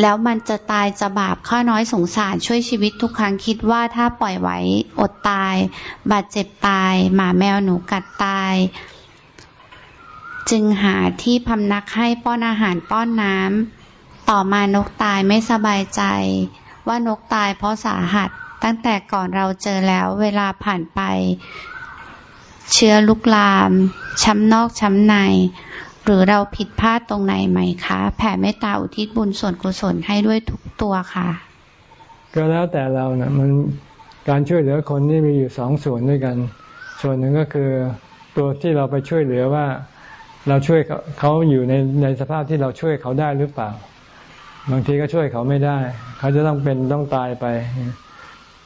แล้วมันจะตายจะบาปข้าน้อยสงสารช่วยชีวิตทุกครั้งคิดว่าถ้าปล่อยไว้อดตาย บาดเจ็บตาย หมาแมวหนูกัดตาย จึงหาที่พำนักให้ป้อนอาหารป้อนน้ำ ต่อมานกตายไม่สบายใจ ว่านกตายเพราะสาหัส ตั้งแต่ก่อนเราเจอแล้วเวลาผ่านไป เชื้อลุกลาม ช้ำนอกช้ำใน หรือเราผิดพลาดตรงไหนไหมคะ แผ่เมตตาอุทิศบุญส่วนกุศลให้ด้วยทุกตัวค่ะ ก็แล้วแต่เรานะ่ะมันการช่วยเหลือคนนี่มีอยู่สองส่วนด้วยกัน ส่วนหนึ่งก็คือตัวที่เราไปช่วยเหลือว่าเราช่วยเขาอยู่ในในสภาพที่เราช่วยเขาได้หรือเปล่า บางทีก็ช่วยเขาไม่ได้ เขาจะต้องเป็นต้องตายไป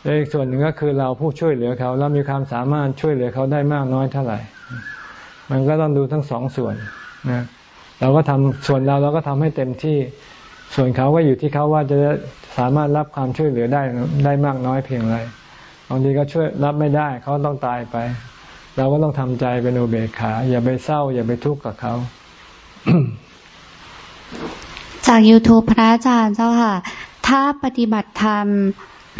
และอีกส่วนหนึ่งก็คือเราผู้ช่วยเหลือเขาเรามีความสามารถช่วยเหลือเขาได้มากน้อยเท่าไหร่ มันก็ต้องดูทั้งสองส่วนนะเราก็ทำส่วนเราเราก็ทำให้เต็มที่ ส่วนเขาก็อยู่ที่เขาว่าจะสามารถรับความช่วยเหลือได้ได้มากน้อยเพียงไรบางทีก็ช่วยรับไม่ได้ เขาต้องตายไป เราก็ต้องทำใจเป็นอุเบกขา อย่าไปเศร้า อย่าไปทุกข์กับเขา จาก YouTube พระอาจารย์เจ้าค่ะ ถ้าปฏิบัติธรรม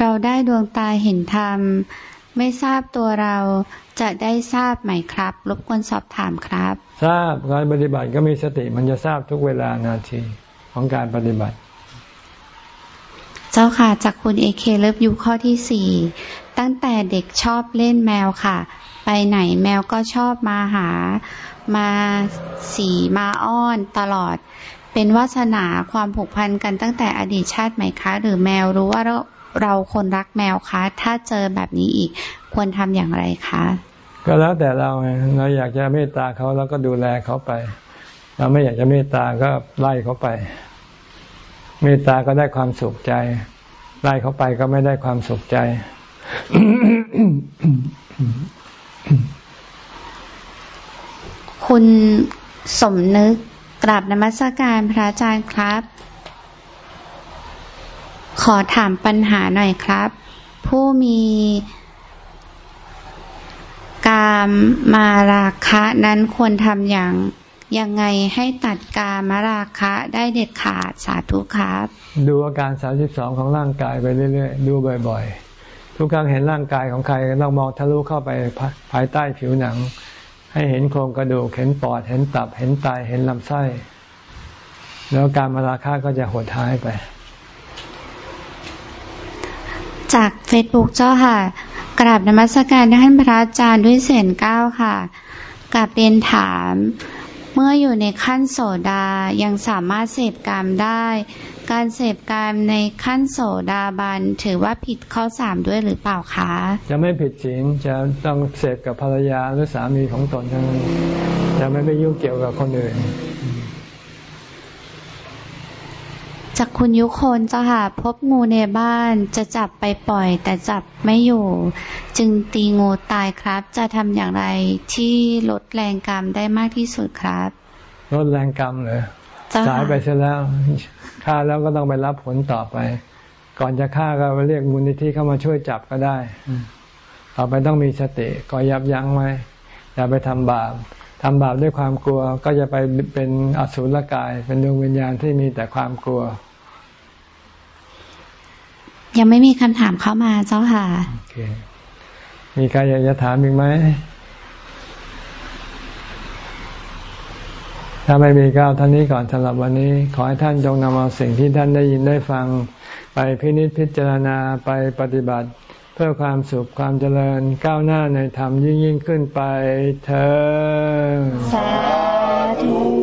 เราได้ดวงตาเห็นธรรม ไม่ทราบตัวเราจะได้ทราบไหมครับ รบกวนสอบถามครับ ทราบการปฏิบัติก็มีสติมันจะทราบทุกเวลานาทีของการปฏิบัติ เจ้าค่ะ จากคุณเอเคเลิฟยูข้อที่สี่ตั้งแต่เด็กชอบเล่นแมวค่ะ ไปไหนแมวก็ชอบมาหา มาสีมาอ้อนตลอด เป็นวาสนาความผูกพันกันตั้งแต่อดีตชาติไหมคะ หรือแมวรู้ว่าเราเราคนรักแมวคะ ถ้าเจอแบบนี้อีกควรทำอย่างไรคะ ก็แล้วแต่เราไงเราอยากจะเมตตาเขาเราก็ดูแลเขาไป เราไม่อยากจะเมตตาก็ไล่เขาไป เมตตาก็ได้ความสุขใจไล่เขาไปก็ไม่ได้ความสุขใจ คุณสมนึก กราบนมัสการพระอาจารย์ครับ ขอถามปัญหาหน่อยครับ ผู้มีกามมาราคะนั้นควรทำอย่างยังไงให้ตัดกามราคะได้เด็ดขาดสาธุครับ ดูอาการสามสิบสองของร่างกายไปเรื่อยๆ ดูบ่อย ๆ ทุกครั้งเห็นร่างกายของใครต้องมองทะลุเข้าไปภายใต้ผิวหนัง ให้เห็นโครงกระดูกเห็นปอด เห็นตับ เห็นไตเห็นลำไส้ แล้วการมาราคาก็จะหดหายไป จากเฟซบุ๊กเจ้าค่ะกราบนมัสการท่านพระอาจารย์ด้วยเสียงก้าวค่ะกราบเรียนถาม เมื่ออยู่ในขั้นโสดายังสามารถเสพกามได้ การเสพกามในขั้นโสดาบันถือว่าผิดข้อสามด้วยหรือเปล่าคะ จะไม่ผิดศีลจะต้องเสพกับภรรยาหรือสามีของตนเท่านั้นจะไม่ไปยุ่งเกี่ยวกับคนอื่นจากคุณยุคนเจ้าค่ะพบงูในบ้านจะจับไปปล่อย แต่จับไม่อยู่ จึงตีงูตายครับ จะทำอย่างไรที่ลดแรงกรรมได้มากที่สุดครับ ลดแรงกรรมเลยเจ้า สายค่ะไปเสียแล้วฆ่าแล้วก็ต้องไปรับผลต่อไป ก่อนจะฆ่าก็เรียกมูลนิธิเข้ามาช่วยจับก็ได้ต่อไปต้องมีสติก็ยับยั้งไว้อย่าไปทำบาปทำบาปด้วยความกลัวก็จะไปเป็นอสุรกาย เป็นดวงวิญญาณที่มีแต่ความกลัว ยังไม่มีคำถามเข้ามาเจ้าค่ะโอเคมีใครอยากจะถามอีกไหม ถ้าไม่มีก็เท่านนี้ก่อนสำหรับวันนี้ ขอให้ท่านจงนำเอาสิ่งที่ท่านได้ยินได้ฟัง ไปพินิจพิจารณาไปปฏิบัติ เพื่อความสุขความเจริญก้าวหน้าในธรรมยิ่งยิ่งขึ้นไปเธอสาธุ